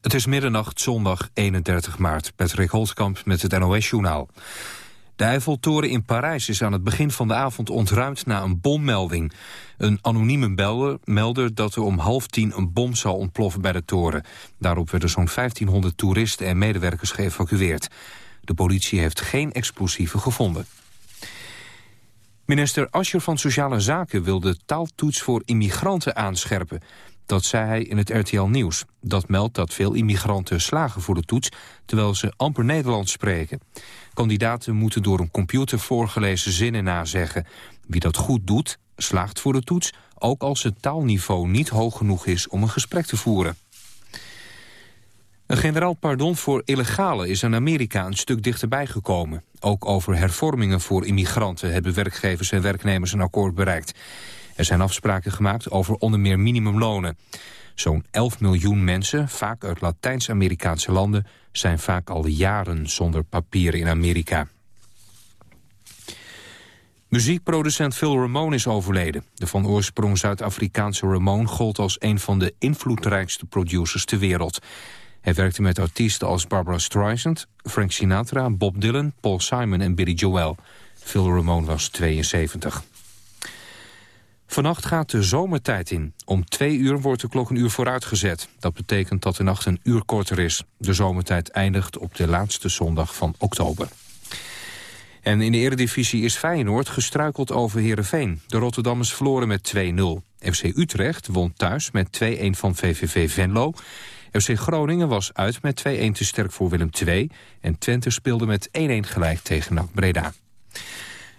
Het is middernacht, zondag 31 maart. Patrick Holtkamp met het NOS-journaal. De Eiffeltoren in Parijs is aan het begin van de avond ontruimd na een bommelding. Een anonieme belder meldde dat er om half tien een bom zou ontploffen bij de toren. Daarop werden zo'n 1500 toeristen en medewerkers geëvacueerd. De politie heeft geen explosieven gevonden. Minister Ascher van Sociale Zaken wil de taaltoets voor immigranten aanscherpen. Dat zei hij in het RTL Nieuws. Dat meldt dat veel immigranten slagen voor de toets... terwijl ze amper Nederlands spreken. Kandidaten moeten door een computer voorgelezen zinnen nazeggen. Wie dat goed doet, slaagt voor de toets... ook als het taalniveau niet hoog genoeg is om een gesprek te voeren. Een generaal pardon voor illegale is in Amerika een stuk dichterbij gekomen. Ook over hervormingen voor immigranten hebben werkgevers en werknemers een akkoord bereikt. Er zijn afspraken gemaakt over onder meer minimumlonen. Zo'n 11 miljoen mensen, vaak uit Latijns-Amerikaanse landen... zijn vaak al jaren zonder papieren in Amerika. Muziekproducent Phil Ramone is overleden. De van oorsprong Zuid-Afrikaanse Ramone gold als een van de invloedrijkste producers ter wereld. Hij werkte met artiesten als Barbara Streisand, Frank Sinatra, Bob Dylan, Paul Simon en Billy Joel. Phil Ramone was 72. Vannacht gaat de zomertijd in. Om twee uur wordt de klok een uur vooruitgezet. Dat betekent dat de nacht een uur korter is. De zomertijd eindigt op de laatste zondag van oktober. En in de eredivisie is Feyenoord gestruikeld over Heerenveen. De Rotterdammers verloren met 2-0. FC Utrecht won thuis met 2-1 van VVV Venlo. FC Groningen was uit met 2-1 te sterk voor Willem II. En Twente speelde met 1-1 gelijk tegen NAC Breda.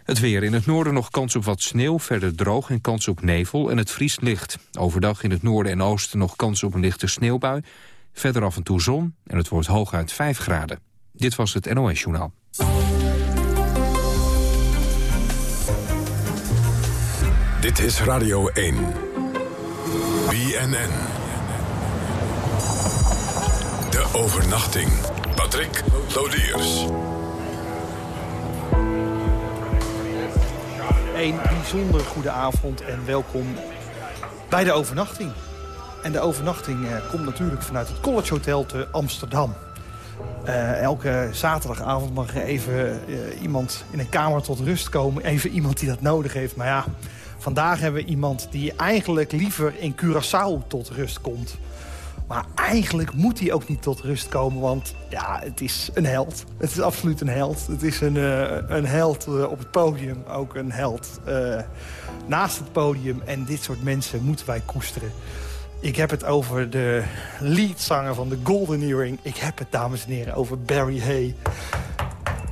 Het weer in het noorden nog kans op wat sneeuw, verder droog en kans op nevel en het vriest licht. Overdag in het noorden en oosten nog kans op een lichte sneeuwbui. Verder af en toe zon en het wordt hooguit 5 graden. Dit was het NOS Journaal. Dit is Radio 1. BNN. De overnachting. Patrick Lodiers. Een bijzonder goede avond en welkom bij de overnachting. En de overnachting eh, komt natuurlijk vanuit het College Hotel te Amsterdam. Uh, elke zaterdagavond mag even uh, iemand in een kamer tot rust komen. Even iemand die dat nodig heeft. Maar ja, vandaag hebben we iemand die eigenlijk liever in Curaçao tot rust komt. Maar eigenlijk moet hij ook niet tot rust komen, want ja, het is een held. Het is absoluut een held. Het is een, uh, een held uh, op het podium, ook een held uh, naast het podium. En dit soort mensen moeten wij koesteren. Ik heb het over de leadzanger van de Golden Earring. Ik heb het, dames en heren, over Barry Hay.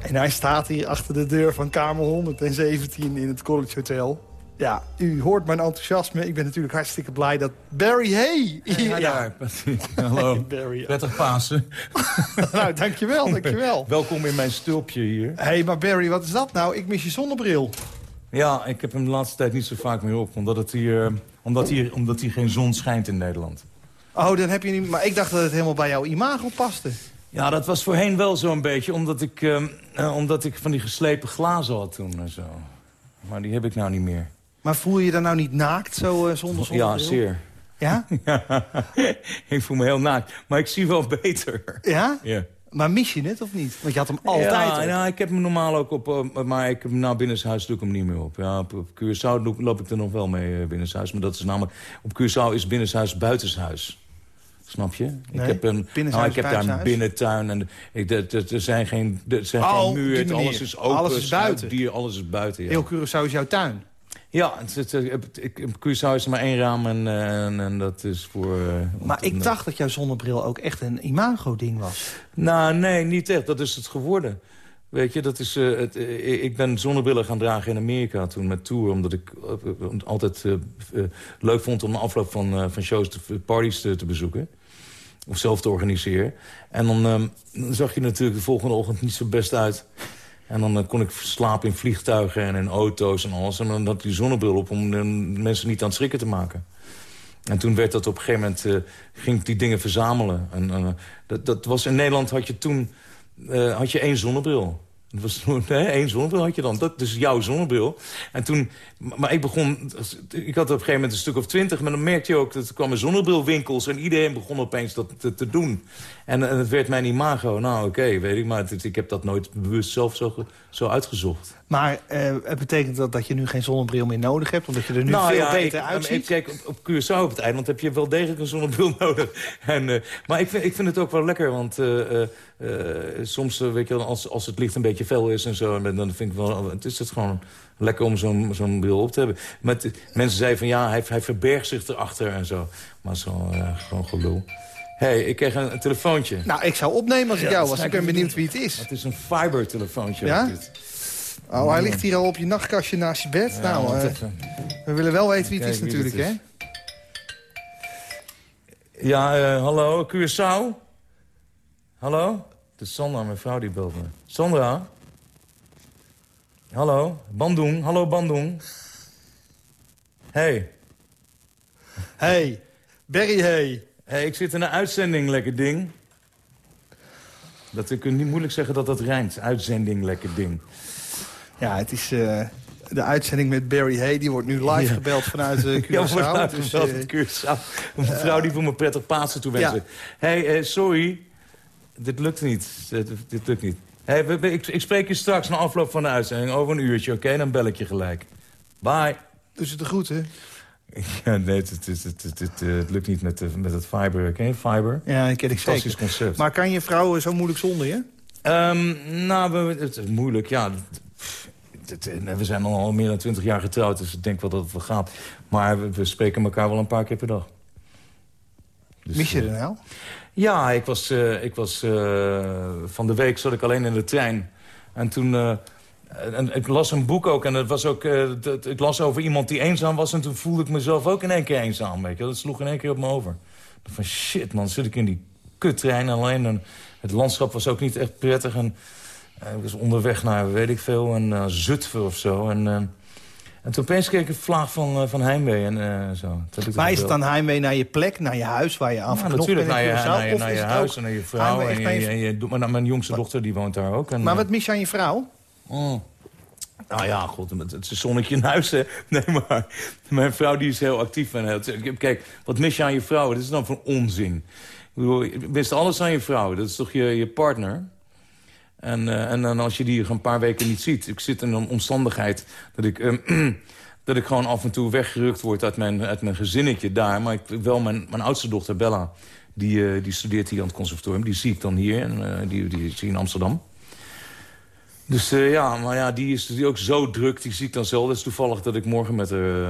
En hij staat hier achter de deur van kamer 117 in het College Hotel. Ja, u hoort mijn enthousiasme. Ik ben natuurlijk hartstikke blij dat Barry Hay... Hier, ja, Hallo. Hey, Barry. Prettig Pasen. nou, dankjewel, dankjewel. Welkom in mijn stulpje hier. Hé, hey, maar Barry, wat is dat nou? Ik mis je zonnebril. Ja, ik heb hem de laatste tijd niet zo vaak meer op. Omdat, het hier, omdat, hier, omdat hier geen zon schijnt in Nederland. Oh, dan heb je niet... Maar ik dacht dat het helemaal bij jouw imago paste. Ja, dat was voorheen wel zo'n beetje. Omdat ik, uh, uh, omdat ik van die geslepen glazen had toen en zo. Maar die heb ik nou niet meer. Maar voel je je dan nou niet naakt, zo uh, zonder zonnebril? Ja, zeer. Ja? ja? ik voel me heel naakt. Maar ik zie wel beter. Ja? Ja. Maar mis je het of niet? Want je had hem altijd Ja, nou, ik heb hem normaal ook op... Uh, maar ik heb hem nou binnenshuis doe ik hem niet meer op. Ja, op, op Curaçao doe, loop ik er nog wel mee uh, binnenshuis. Maar dat is namelijk... Op Curaçao is binnenshuis buitenshuis. Snap je? Nee, ik heb, een, nou, ik heb daar een binnentuin. En ik, er, er zijn geen, er zijn oh, geen muur. Alles is open. Alles is buiten. Dier, alles is buiten, ja. Heel Curaçao is jouw tuin. Ja, het, het, het, ik, Curaçao is er maar één raam en, en, en dat is voor... Uh, maar ik dacht dat jouw zonnebril ook echt een imago-ding was. Nou, nee, niet echt. Dat is het geworden. Weet je, dat is, uh, het, uh, ik ben zonnebrillen gaan dragen in Amerika toen met tour. Omdat ik altijd leuk vond om de afloop van, van shows, te, parties te, te, bezoeken. Of zelf te organiseren. En dan, um, dan zag je natuurlijk de volgende ochtend niet zo best uit... En dan uh, kon ik slapen in vliegtuigen en in auto's en alles. En dan had die zonnebril op om uh, mensen niet aan het schrikken te maken. En toen werd dat op een gegeven moment... Uh, ging ik die dingen verzamelen. En, dat, dat was, in Nederland had je toen had je één zonnebril. Dat was één zonnebril had je dan. Dat is jouw zonnebril. En toen, maar ik begon, ik had op een gegeven moment een stuk of twintig... maar dan merkte je ook, dat er kwamen zonnebrilwinkels... en iedereen begon opeens dat te, te doen. En, het werd mijn imago. Nou, oké, weet ik, maar ik heb dat nooit bewust zelf zo, zo uitgezocht. Maar uh, het betekent dat dat je nu geen zonnebril meer nodig hebt? Omdat je er nu nou, veel ja, beter ik, uitziet? Ik, kijk, op, op Curaçao op het eiland heb je wel degelijk een zonnebril nodig. En, uh, maar ik vind, ik vind het ook wel lekker, want uh, soms, weet je, als, als het licht een beetje fel is en zo... dan vind ik wel, het is het gewoon lekker om zo'n zo'n bril op te hebben. Met, mensen zeiden van ja, hij, hij verbergt zich erachter en zo. Maar zo, gewoon gelul. Hé, hey, ik kreeg een, een, telefoontje. Nou, ik zou opnemen als ik ja, jou was. Ik ben benieuwd wie het is. Het is een fiber-telefoontje. Ja? Oh, hij ligt hier al op je nachtkastje naast je bed. Ja, nou, uh, we willen wel weten wie het is natuurlijk, het is. hè? Ja, uh, hallo, Curaçao? Hallo? Het is Sandra, mijn vrouw, die belt me. Sandra? Hallo? Bandung? Hallo, Bandung? Hey. Hey. Berry, hey. Hey, ik zit in een uitzending, lekker ding. Dat ik niet moeilijk zeggen dat dat rijmt. Uitzending, lekker ding. Ja, het is uh, de uitzending met Barry Hay. Die wordt nu live ja. gebeld vanuit uh, Curaçao. Ja, dus, uh, Curaçao. Een vrouw die voor me prettig Pasen toewensen. Ja. hey, sorry. Dit lukt niet. Dit, dit lukt niet. Hey, we, we, ik, ik, spreek je straks na afloop van de uitzending over een uurtje, oké? Okay? Dan bel ik je gelijk. Bye. Dus het goed, hè? Ja, nee, het, het, het, het, het lukt niet met, met het fiber. Je fiber? Ja, dat ken ik Fantastisch zeker. concept. Maar kan je vrouw zo moeilijk zonder je? Um, nou, het is moeilijk, ja. We zijn al meer dan twintig jaar getrouwd, dus ik denk wel dat het wel gaat. Maar we, we spreken elkaar wel een paar keer per dag. Dus, Mis je er nou? Ja, ik was, uh, ik was uh, van de week zat ik alleen in de trein. En toen... uh, en ik las een boek ook en het was ook, dat, ik las over iemand die eenzaam was... en toen voelde ik mezelf ook in één keer eenzaam. Weet je? Dat sloeg in één keer op me over. Van shit man, zit ik in die kuttrein alleen. En het landschap was ook niet echt prettig. En ik was onderweg naar, weet ik veel, een uh, Zutphen of zo. En, uh, en toen opeens kreeg ik een vlaag van, van heimwee en zo. Maar is het dan heimwee naar je plek, naar je huis... waar je aan ja, natuurlijk, naar je, naar je, naar je huis en naar je vrouw. En je, en je, en je, mijn jongste dochter die woont daar ook. En, maar wat mis je aan je vrouw? Oh. Nou ja, god, het is een zonnetje in huis, hè. Nee, maar mijn vrouw die is heel actief. En kijk, wat mis je aan je vrouw? Dat is dan voor onzin. Ik bedoel, je mist alles aan je vrouw. Dat is toch je, je partner? En, uh, en als je die een paar weken niet ziet. Ik zit in een omstandigheid dat ik... Uh, dat ik gewoon af en toe weggerukt word uit mijn, uit mijn gezinnetje daar. Maar ik, wel mijn, mijn oudste dochter, Bella, die, uh, die studeert hier aan het conservatorium. Die zie ik dan hier, en die, die zie ik in Amsterdam. Dus uh, ja, maar ja, die is die ook zo druk. Die zie ik dan zelf. Het is toevallig dat ik morgen met haar uh,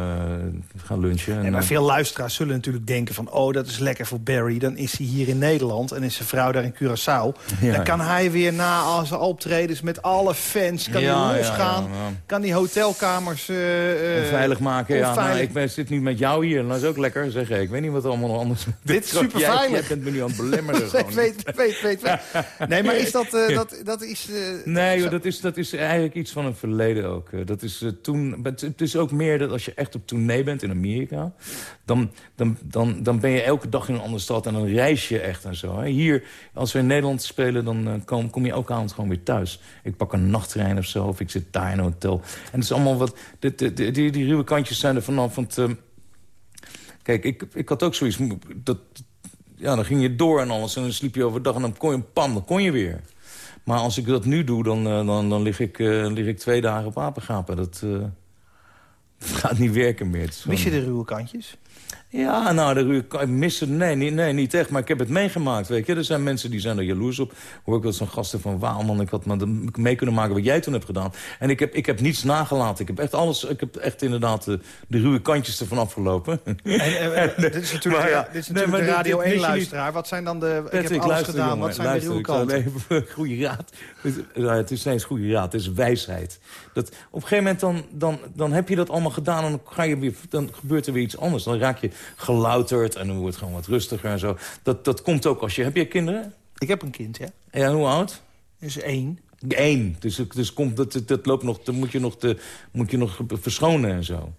ga lunchen. En, maar veel luisteraars zullen natuurlijk denken van... oh, dat is lekker voor Barry. Dan is hij hier in Nederland en is zijn vrouw daar in Curaçao. Ja, dan kan hij weer na als optredens met alle fans... kan ja, hij losgaan, kan die hotelkamers... Uh, veilig maken, ja. Nou, ik ben, zit nu met jou hier en dat is ook lekker, zeg ik. Ik weet niet wat allemaal nog anders... Dit is super veilig. Jij bent me nu aan het belemmeren. weet, weet, weet, weet, weet. Nee, maar is dat... dat, dat is, nee, joh, dat is, dat is eigenlijk iets van een verleden ook. Dat is, uh, toen, het is ook meer dat als je echt op tournee bent in Amerika... Dan, dan, dan, dan ben je elke dag in een andere stad en dan reis je echt en zo. Hier, als we in Nederland spelen, dan uh, kom, kom je elke avond gewoon weer thuis. Ik pak een nachttrein of zo, of ik zit daar in een hotel. En het is allemaal wat... Die, die, ruwe kantjes zijn er vanaf. Want, uh, kijk, ik, ik had ook zoiets... Dat, ja, dan ging je door en alles en dan sliep je overdag en dan kon je, pam, dan kon je weer. Maar als ik dat nu doe, dan, uh, dan, dan lig, ik, uh, lig ik twee dagen op apengapen. Dat, uh, dat gaat niet werken meer. Mis je de ruwe kantjes? Ja, nou, de ruwe missen, nee, nee, nee, niet echt. Maar ik heb het meegemaakt, weet je. Er zijn mensen die zijn er jaloers op. Hoor ik wel zo'n gasten van, wauw man, ik had maar mee kunnen maken wat jij toen hebt gedaan. En ik heb, ik heb niets nagelaten. Ik heb echt alles, ik heb echt inderdaad de, de ruwe kantjes ervan afgelopen. En, en, dit is natuurlijk, maar, ja, dit is natuurlijk nee, de Radio 1-luisteraar. Wat zijn dan de, Patrick, ik heb alles gedaan, jongen, wat zijn luister, de ruwe kanten? Goede raad. Het is eens goede raad, het is wijsheid. Dat, op een gegeven moment dan, dan, dan heb je dat allemaal gedaan... en dan, ga je weer, dan gebeurt er weer iets anders. Dan raak je gelouterd en dan wordt het gewoon wat rustiger en zo. Dat, dat komt ook als je... Heb je kinderen? Ik heb een kind, ja. En hoe oud? Is één. Eén. Dus, dus komt, dat, dat loopt nog, dan moet je nog, te, moet je nog verschonen en zo.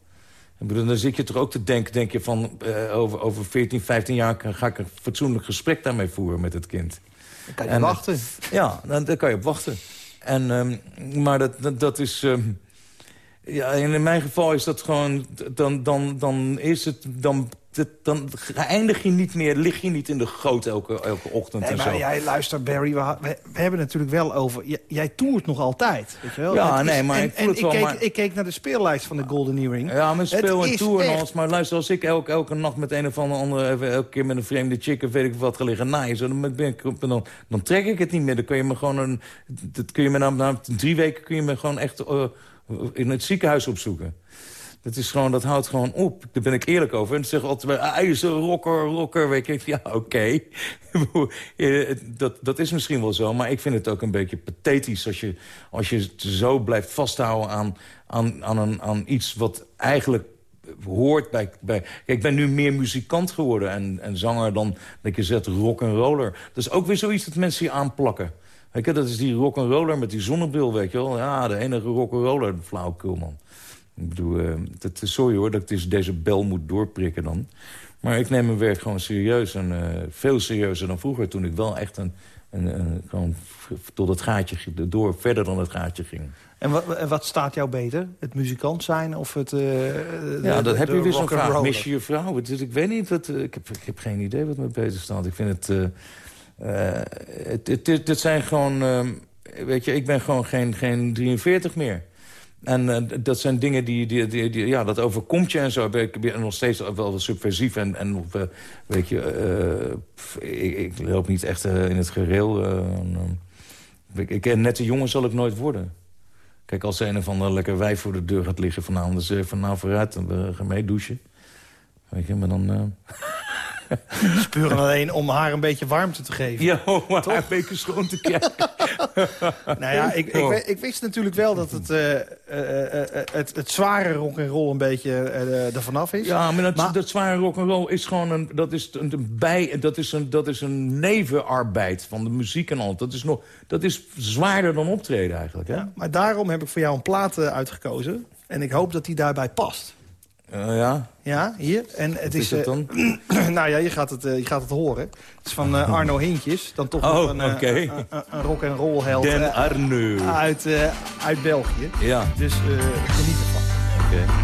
Bedoel, dan zit je toch ook te denken, denk je van... Uh, over, over 14, 15 jaar ga ik een fatsoenlijk gesprek daarmee voeren met het kind. Dan kan je en, wachten. Ja, dan, dan kan je op wachten. En, ehm, maar dat, dat, dat is... Ehm, ja, in mijn geval is dat gewoon... Dan, dan, dan is het... Dan dan eindig je niet meer, lig je niet in de goot elke, elke ochtend nee, en maar zo. jij luistert, Barry, we, we, hebben natuurlijk wel over... Jij, jij toert nog altijd, weet je wel? Ja, Het nee, is- maar en, ik voel en het wel, keek, maar- ik keek naar de speellijst van de Golden Earring. Ja, maar speel Het en tour en alles. Maar luister, als ik elke, elke nacht met een of andere... even elke keer met een vreemde chick of weet ik wat ga liggen naaien... zo, dan, dan, dan trek ik het niet meer. Dan kun je me gewoon een... Dat kun je me na, na drie weken kun je me gewoon echt eh, in het ziekenhuis opzoeken. Dat, is gewoon, dat houdt gewoon op. Daar ben ik eerlijk over. En ze zeggen altijd, ah, is een rocker, rocker. Weet je, ja, oké. Eh, dat, dat is misschien wel zo. Maar ik vind het ook een beetje pathetisch... als je, als je zo blijft vasthouden aan, aan, aan, een, aan iets wat eigenlijk hoort bij, bij... Kijk, ik ben nu meer muzikant geworden en, en zanger dan dat je zegt rock roller. Dat is ook weer zoiets dat mensen je aanplakken. Weet je, dat is die rock and roller met die zonnebril, weet je wel. Ja, de enige rock and roller, flauwekul, man. Ik bedoel, eh, dat, sorry hoor dat ik dus deze bel moet doorprikken dan. Maar ik neem mijn werk gewoon serieus. En eh, veel serieuzer dan vroeger, toen ik wel echt een, een, een- gewoon tot het gaatje door, verder dan het gaatje ging. En wat, en wat staat jou beter? Het muzikant zijn of het... de- Ja, dat heb je weer zo'n vraag. Mis je je vrouw? Ik weet niet, wat, ik, heb, ik heb geen idee wat me beter staat. Ik vind het... eh, het, zijn gewoon... ehm, weet je, ik ben gewoon geen, geen 43 meer. En eh, dat zijn dingen die, die, die, Ja, dat overkomt je en zo. Ik ben nog steeds wel subversief. En, en eh, weet je... ik, loop niet echt in het gereel. en, ik, ik, een nette jongen zal ik nooit worden. Kijk, als een of ander lekker wijf voor de deur gaat liggen vanavond... dan zeg nou vooruit, dan we gaan mee douchen. Weet je, maar dan... Spuren alleen om haar een beetje warmte te geven. Ja, om maar een beetje schoon te krijgen. Nou ja, ik, ik, Oh. ik wist natuurlijk wel dat het, eh, eh, eh, het, het zware rock'n'roll een beetje eh, er vanaf is. Ja, maar dat, Maar- dat zware rock'n'roll is gewoon een, dat is een, een bij, dat is een, dat is een nevenarbeid van de muziek en al. Dat is, nog, dat is zwaarder dan optreden eigenlijk. Hè? Ja, maar daarom heb ik voor jou een plaat eh, uitgekozen. En ik hoop dat die daarbij past. Eh, ja, Ja, hier. En het wat is, is het eh, dan? nou ja, je gaat het, eh, je gaat het horen. Het is van Arno Hintjes. Dan toch Oh, een, oké. een, een, rock and roll held Den Arno. uit, uit België. Ja, Dus geniet ervan. oké.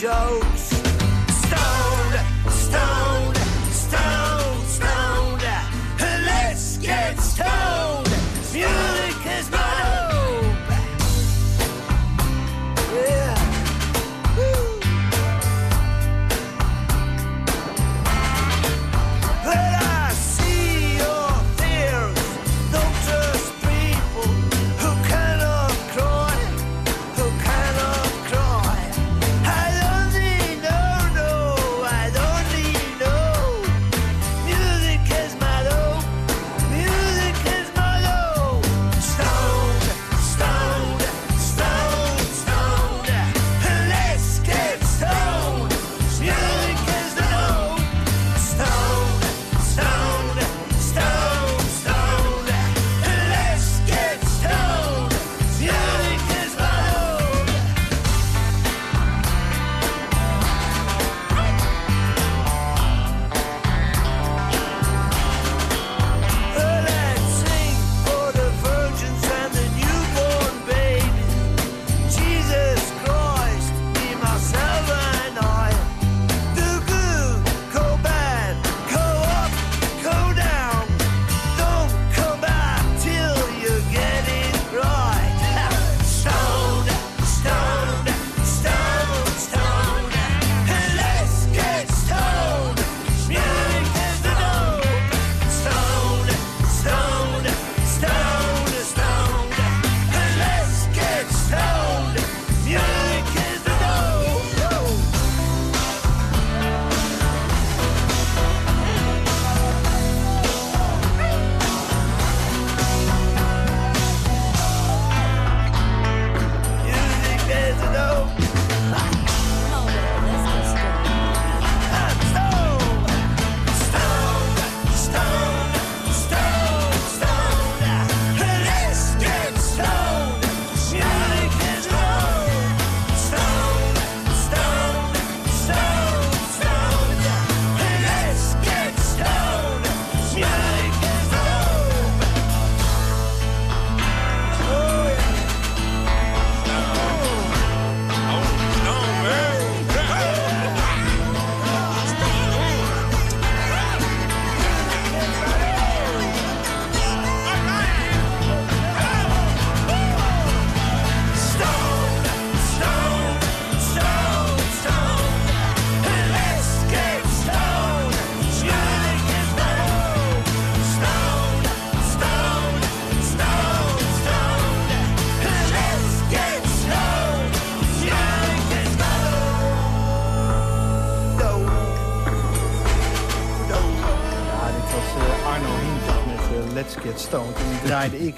Joe.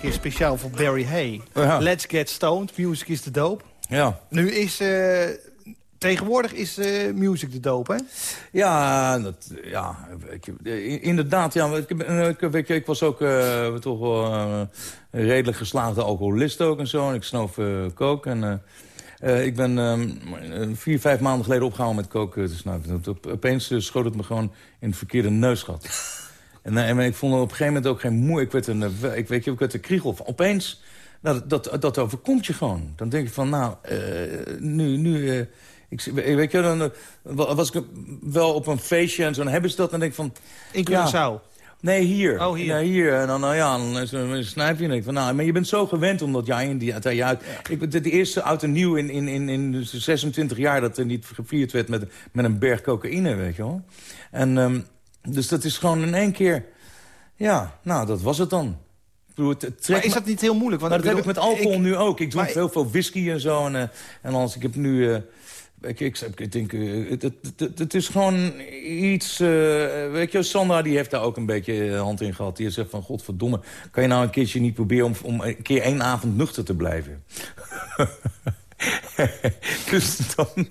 Ik speciaal voor Barry Hay. Ja. Let's Get Stoned, music is de doop. Ja. Nu is... eh, tegenwoordig is eh, music de doop, hè? Ja, dat, ja je, eh, inderdaad. Ja, ik, ik, ik was ook eh, toch wel een redelijk geslaagde alcoholist ook en zo. En ik snoof kook. En, ik ben ehm, vier, vijf maanden geleden opgehouden met koken te snuiven. Opeens eh, schoot het me gewoon in het verkeerde neusgat. En, eh, en ik vond er op een gegeven moment ook geen moe. Ik werd een, eh, ik, weet je, ik werd een kriegel. Opeens, nou, dat, dat, dat overkomt je gewoon. Dan denk je van, nou, eh, nu... nu ik, weet je, dan wa- was ik wel op een feestje en zo, dan hebben ze dat. En dan denk ik van... In ja, Curaçao. Nee, hier. Oh, hier. Ja, hier. En dan, nou ja, dan is een snijpje. En ik van, nou, maar je bent zo gewend omdat jij in die uit. Ik ben de, de eerste oud en nieuw in, in, in, in de 26 jaar dat er niet gevierd werd met, met een berg cocaïne, weet je wel. En ehm, dus dat is gewoon in één keer. Ja, nou, dat was het dan. Bedoel, het, Maar is dat niet heel moeilijk? Want nou, dat heb ik met alcohol ik- nu ook. Ik drink maar- heel veel whisky en zo. En, eh, en als ik heb nu... eh, ik, ik, ik denk, eh, het, het, is gewoon iets... weet je, Sandra die heeft daar ook een beetje hand in gehad. Die zegt van, godverdomme, kan je nou een keertje niet proberen... om, om een keer één avond nuchter te blijven? dus dan,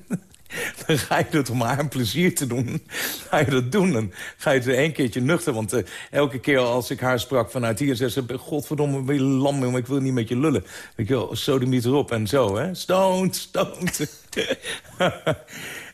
dan ga je dat om haar een plezier te doen. Ga je dat doen, dan ga je het één keertje nuchter. Want eh, elke keer als ik haar sprak vanuit hier... zei ze, godverdomme, ben je lam, maar ik wil niet met je lullen. Je wel, sodemiet erop en zo, hè. Stoned, stoned.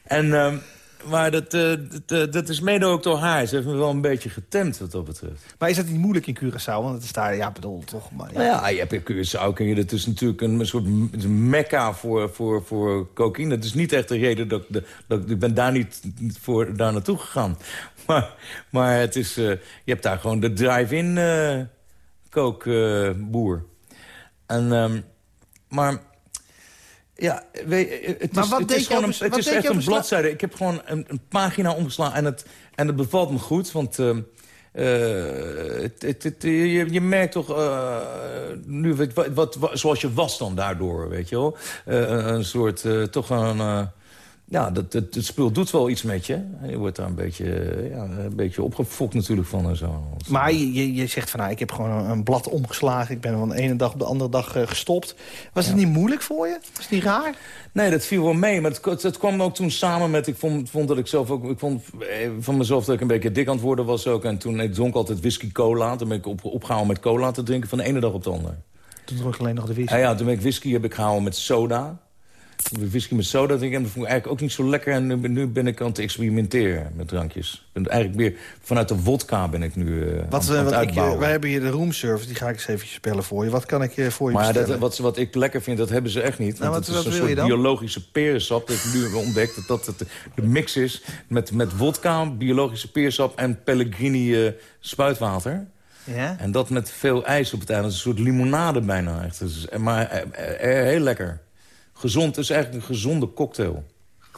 en... ehm, maar dat, eh, dat, eh, dat is mede ook door haar. Ze heeft me wel een beetje getemd wat dat betreft. Maar is dat niet moeilijk in Curaçao? Want het is daar, ja, bedoel, toch... Maar, ja. Nou ja, je hebt in Curaçao, ken je, dat is natuurlijk een soort m- het is een mekka voor, voor, voor cocaïne. Dat is niet echt de reden dat, ik de- dat ik ben daar niet voor daar naartoe gegaan. Maar, maar het is, eh, je hebt daar gewoon de drive-in eh kookboer. en, ehm, maar ja, je, het Maar is, wat het is gewoon een, het is echt een bladzijde. Ik heb gewoon een, een pagina omgeslagen en het, en het bevalt me goed. Want ehm, eh, het, het, het- je, je merkt toch uh, nu wat, wat, wat, zoals je was dan daardoor, weet je wel. Een soort, toch een... Ja, dat, het, het spul doet wel iets met je. Je wordt daar een beetje, ja, een beetje opgefokt natuurlijk van en zo. Maar je, je zegt van, nou, ik heb gewoon een, blad omgeslagen. Ik ben van de ene dag op de andere dag uh, gestopt. Was ja. het niet moeilijk voor je? Was het niet raar? Nee, dat viel wel mee. Maar het, kwam ook toen samen met... Ik vond, vond dat ik zelf ook... Ik vond van mezelf dat ik een beetje dik aan het worden was ook. En toen ik dronk altijd whisky cola. Toen ben ik op, opgehouden met cola te drinken van de ene dag op de andere. Toen dronk ik alleen nog de whisky? Ja, ja toen ben ik whisky heb ik gehouden met soda. Whisky met soda drinken. En dat vond ik eigenlijk ook niet zo lekker. En nu, nu ben ik aan het experimenteren met drankjes. Ik ben eigenlijk weer vanuit de vodka ben ik nu uh, wat, aan, aan wat. Ik, wij hebben hier de roomservice, die ga ik eens eventjes bellen voor je. Wat kan ik uh, voor je maar bestellen? dat, wat, wat ik lekker vind, dat hebben ze echt niet. Nou, want wat, het is wat een wil soort je dan? biologische perensap. Dat ik nu heb ontdekt dat dat het de mix is met, met vodka, biologische peersap en Pellegrini uh, spuitwater. Ja? En dat met veel ijs op het einde. Dat is een soort limonade bijna. Echt. Is, maar eh, heel lekker. Gezond, het is eigenlijk een gezonde cocktail.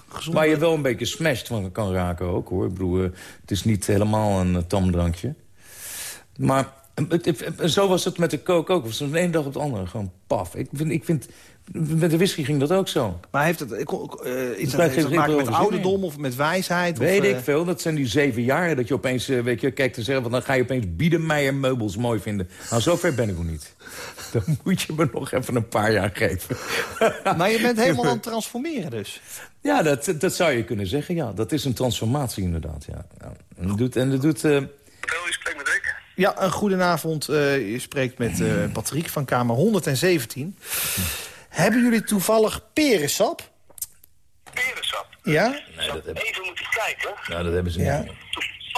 Gezonde... Waar je wel een beetje smashed van kan raken ook, hoor. Ik bedoel, uh, het is niet helemaal een uh, tamdrankje. Maar het, zo was het met de coke ook. Van de ene dag op de andere. Gewoon paf. Ik vind, ik vind, met de whisky ging dat ook zo. Maar heeft het, uh, iets dat, heeft maken met ouderdom of met wijsheid? Weet of, ik veel. Dat zijn die zeven jaar dat je opeens, weet je, kijkt en zegt... Want dan ga je opeens Biedermeijer meubels mooi vinden. Nou, zover ben ik nog niet. Dan moet je me nog even een paar jaar geven. Maar je bent helemaal aan het transformeren dus? Ja, dat, dat zou je kunnen zeggen, ja. Dat is een transformatie inderdaad, ja. ja. En dat doet... En dat doet uh... je spreekt met Rick. Ja, een goedenavond. Uh, je spreekt met uh, Patrick van Kamer 117. Hebben jullie toevallig perensap? Perensap? Ja? Nee, dat heb... Even moeten kijken. Nou, dat hebben ze ja.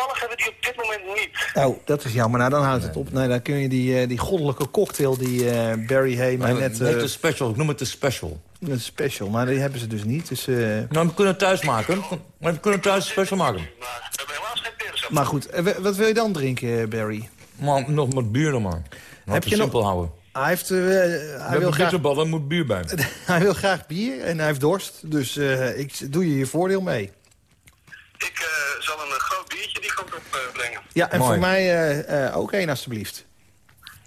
Toevallig hebben die op dit moment niet. Oh, dat is jammer. Nou, dan houdt het op. Nee, dan kun je die, uh, die goddelijke cocktail die uh, Barry Hay mij net... Uh, de special, ik noem het de special. Een special, maar die hebben ze dus niet. Dus, uh... Nou, we kunnen het thuis maken. We kunnen thuis een special maken. Maar we hebben helaas geen perensap. Maar goed, eh, wat wil je dan drinken, Barry? Maar, nog met bier dan maar. Heb je simpel nog... houden. Hij, heeft, uh, hij wil graag... moet bier bij. hij wil graag bier en hij heeft dorst. Dus uh, ik doe je je voordeel mee. Ik uh, zal een groot biertje die kant op uh, brengen. Ja, en Mooi. voor mij ook één alstublieft.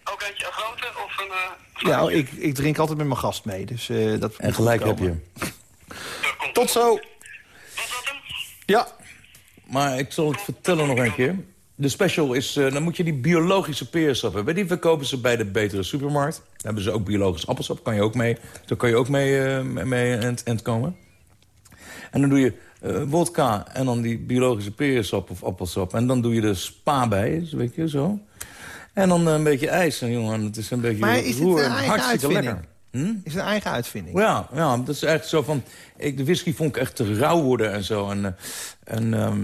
Ook eentje een grote of een... ja, ik, ik drink altijd met mijn gast mee. Dus, dat en gelijk heb je. Tot zo. Ja. Maar ik zal het vertellen nog een keer. De special is, eh, dan moet je die biologische peersap hebben. Die verkopen ze bij de betere supermarkt. Daar hebben ze ook biologisch appelsap. Kan je ook mee, daar kan je ook mee, eh, mee aan het komen. En dan doe je eh wodka en dan die biologische peersap of appelsap. En dan doe je er spa bij, weet je, zo. En dan eh, een beetje ijs. En jongen, het is een beetje Maar is het roer- een eigen hartstikke uitvinding? lekker. Hm? Is het een eigen uitvinding? Ja, ja, dat is echt zo van... Ik, de whisky vond ik echt te rauw worden en zo. En, eh, en ehm,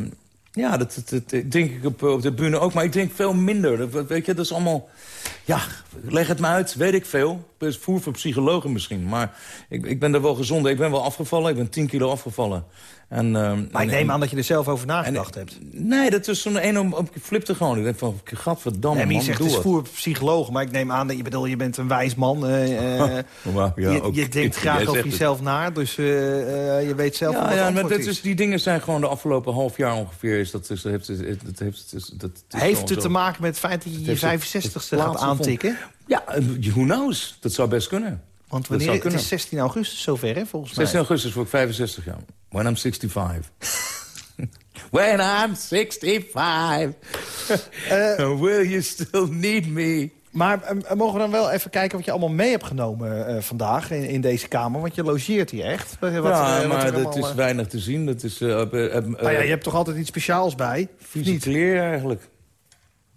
ja, dat, dat, dat drink ik op, op de bühne ook. Maar ik drink veel minder. Dat, weet je, dat is allemaal... Ja, leg het me uit, weet ik veel. Is voer voor psychologen misschien. Maar ik, ik ben er wel gezonder. Ik ben wel afgevallen. Ik ben 10 kilo afgevallen. En, ehm, Maar ik neem aan dat je er zelf over nagedacht en- hebt. Nee, dat is zo'n een om, ik flipte gewoon. Ik denk van, gadverdamme, Nee, maar je man, zegt het is voor psychologen, maar ik neem aan dat je bedoel, je bent een wijs man. eh, eh, ja, je, ook- je denkt graag over het. jezelf na, dus eh, je weet zelf Ja, het ja maar dat is. is, die dingen zijn gewoon de afgelopen half jaar ongeveer. Is dat, is, dat heeft, dat heeft, is, dat is Heeft het zo. te maken met het feit dat je je heeft het- 65ste het gaat aantikken? Ja, who knows? Dat zou best kunnen. Want wanneer, het is 16 augustus zover, hè, volgens 16 mij. augustus word ik 65 jaar. When I'm 65. When I'm 65. Will you still need me? Maar eh, mogen we dan wel even kijken wat je allemaal mee hebt genomen eh, vandaag in, in deze kamer? Want je logeert hier echt. Wat, ja, eh, wat maar dat allemaal, is eh, weinig te zien. Dat is... eh eh, eh, nou ja, je hebt toch altijd iets speciaals bij? Vieze niet? kleren eigenlijk.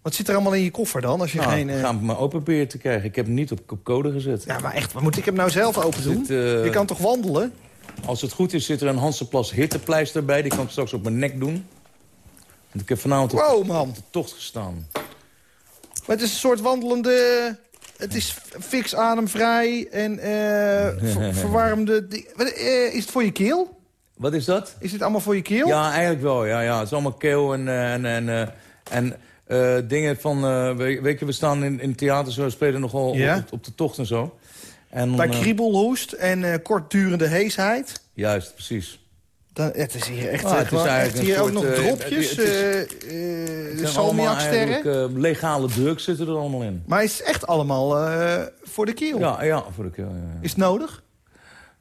Wat zit er allemaal in je koffer dan? Als je Nou, geen, eh, gaan maar open proberen te krijgen. Ik heb hem niet op, op code gezet. Ja, maar echt, wat moet ik hem nou zelf open doen? Dit, eh, Je kan toch wandelen? Als het goed is, zit er een Hansenplas hittepleister bij. Die kan ik straks op mijn nek doen. Want ik heb vanavond op Wow, man. de tocht gestaan. Maar het is een soort wandelende... Het is fix ademvrij en eh, ver- verwarmde... eh, is het voor je keel? Wat is dat? Is dit allemaal voor je keel? Ja, eigenlijk wel. Ja, ja. Het is allemaal keel en, en, en, en eh, dingen van... weet, je, we staan in, in het theater zo, spelen nogal Ja. op, op de tocht en zo. En Bij eh, kriebelhoest en kortdurende heesheid. Juist, precies. Dan, het is hier echt, Ah, het is echt hier een ook nog soort, dropjes. allemaal salmiaksterren. legale drugs zitten er allemaal in. Maar is het echt allemaal voor de keel? Ja, ja, voor de keel. Ja, ja. Is het nodig?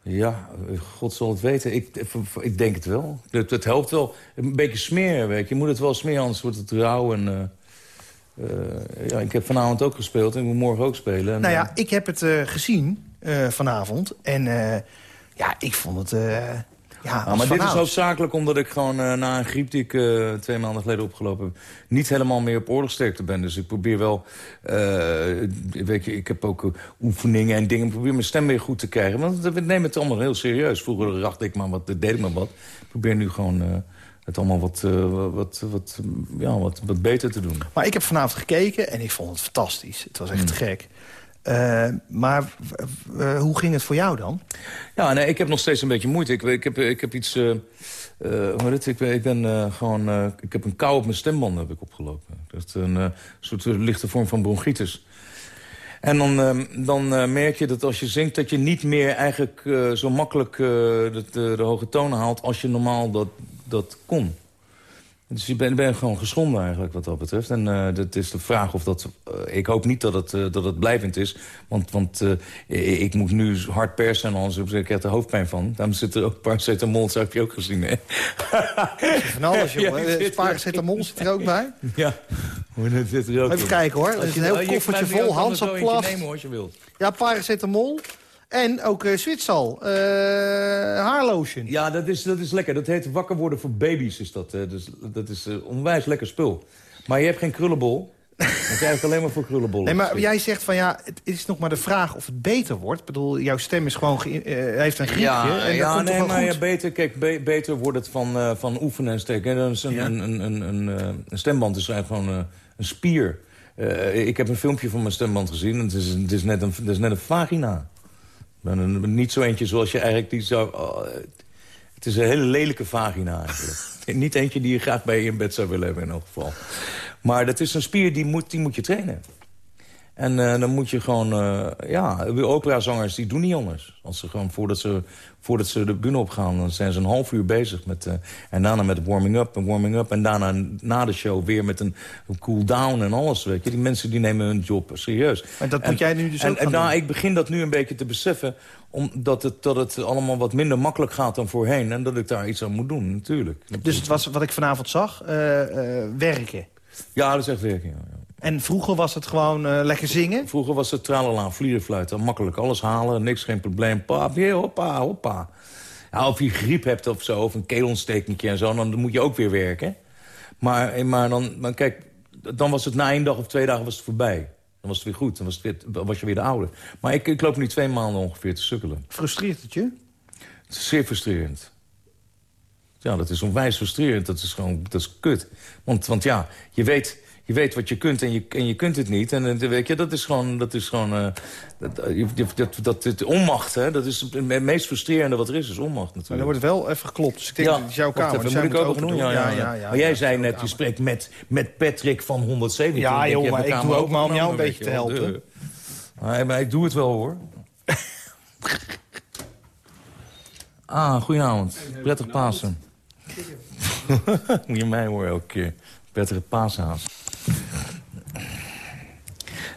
Ja, God zal het weten. Ik, ik denk het wel. Het, het helpt wel. Een beetje smeren, weet je. Je moet het wel smeren, anders wordt het rauw. En, eh, eh, ja, ik heb vanavond ook gespeeld en ik moet morgen ook spelen. En, Nou ja, eh, ik heb het gezien vanavond. En ja, ik vond het... ja, als maar dit is hoofdzakelijk omdat ik gewoon eh, na een griep die ik eh, twee maanden geleden opgelopen heb... niet helemaal meer op oorlogsterkte ben. Dus ik probeer wel... eh, weet je, ik heb ook oefeningen en dingen. Ik probeer mijn stem weer goed te krijgen. Want we nemen het allemaal heel serieus. Vroeger dacht ik maar wat, deed ik maar wat. Ik probeer nu gewoon... het allemaal wat, wat, wat, ja, wat, wat beter te doen. Maar ik heb vanavond gekeken en ik vond het fantastisch. Het was echt te gek. Eh, maar eh, hoe ging het voor jou dan? Ja, nee, ik heb nog steeds een beetje moeite. Ik, ik, heb, ik heb iets... eh, eh, het? Ik, ben- eh, gewoon... eh, ik heb een kou op mijn stembanden heb ik opgelopen. Dat is een eh, soort eh, lichte vorm van bronchitis. En dan, eh, dan eh, merk je dat als je zingt... dat je niet meer eigenlijk eh, zo makkelijk eh, de, de, de hoge tonen haalt... als je normaal dat, dat kon. Dus je bent ben gewoon geschonden eigenlijk wat dat betreft. En eh dat is de vraag of dat... eh, ik hoop niet dat het, eh, dat het blijvend is. Want, want eh, ik, ik moet nu hard persen en anders heb ik er hoofdpijn van. Daarom zit er ook paracetamol, dat heb je ook gezien, hè? Van alles, jongen. ik Ja, Paracetamol zit er ook bij. ja, dat zit er ook Even kijken hoor. Er Als is je- een heel oh, je koffertje vol. als je wilt. Ja, paracetamol. En ook eh Zwitsal. eh haarlotion. Ja, dat is, dat is lekker. Dat heet wakker worden voor baby's. Is dat, eh, dus, dat is onwijs lekker spul. Maar je hebt geen krullenbol. Het is eigenlijk alleen maar voor krullenbollen. Nee, maar jij zegt van ja, het is nog maar de vraag of het beter wordt. Ik bedoel, jouw stem is gewoon ge- heeft een griepje. Ja, en dat ja komt nee, maar ja, beter, kijk, be- beter wordt het van, van oefenen en steken. Dat is een, Ja. een, een, een, stemband is eigenlijk gewoon een spier. Ik heb een filmpje van mijn stemband gezien. En het, is, het, is net een, het is net een vagina. Maar een- niet zo eentje zoals je eigenlijk die zou... oh, het is een hele lelijke vagina eigenlijk. niet eentje die je graag bij je in bed zou willen hebben in elk geval. Maar dat is een spier die moet, die moet je trainen. En eh, dan moet je gewoon... eh ja, operazangers die doen niet anders. Als ze gewoon voordat ze, voordat ze de bühne opgaan... dan zijn ze een half uur bezig. Met, eh, en daarna met warming-up en warming-up. En daarna na de show weer met een, een cool-down en alles. Weet je. Die mensen die nemen hun job serieus. Maar dat moet jij nu dus en, ook en gaan nou, doen. ik begin dat nu een beetje te beseffen... omdat het, dat het allemaal wat minder makkelijk gaat dan voorheen. En dat ik daar iets aan moet doen, natuurlijk. Dus het was wat ik vanavond zag, eh, eh, werken. Ja, dat is echt werking. Ja, ja. En vroeger was het gewoon eh, lekker zingen? Vroeger was het tralala, vlierenfluiten. Makkelijk, alles halen, niks, geen probleem. Yeah, hoppa, hoppa. Ja, of je griep hebt of zo, of een keelontstekentje en zo... dan moet je ook weer werken. Maar, eh, maar, dan, maar kijk, dan was het na één dag of twee dagen was het voorbij. Dan was het weer goed, dan was, het weer, dan was je weer de oude. Maar ik, ik loop nu twee maanden ongeveer te sukkelen. Frustreert het je? Het is zeer frustrerend. Ja, dat is onwijs frustrerend. Dat is gewoon, dat is kut. Want, want ja, je weet, je weet wat je kunt en je, en je kunt het niet. En eh, weet je, dat is gewoon, dat is gewoon, eh, dat, eh, dat, dat, dat, het onmacht, hè. Dat is het meest frustrerende wat er is, is onmacht Maar er natuurlijk. wordt wel even geklopt. Dus ik denk, Ja, dat is jouw kamer. even, dus moet ik ook doen? doen. Ja, ja, ja. Maar jij zei net, je spreekt met, met Patrick van 117. Ja, joh, maar ik doe ook maar om jou een beetje te helpen. Maar, maar ik doe het wel, hoor. ah, goedenavond. Prettig Pasen. Moet je mij horen elke keer. Prettige paashaas.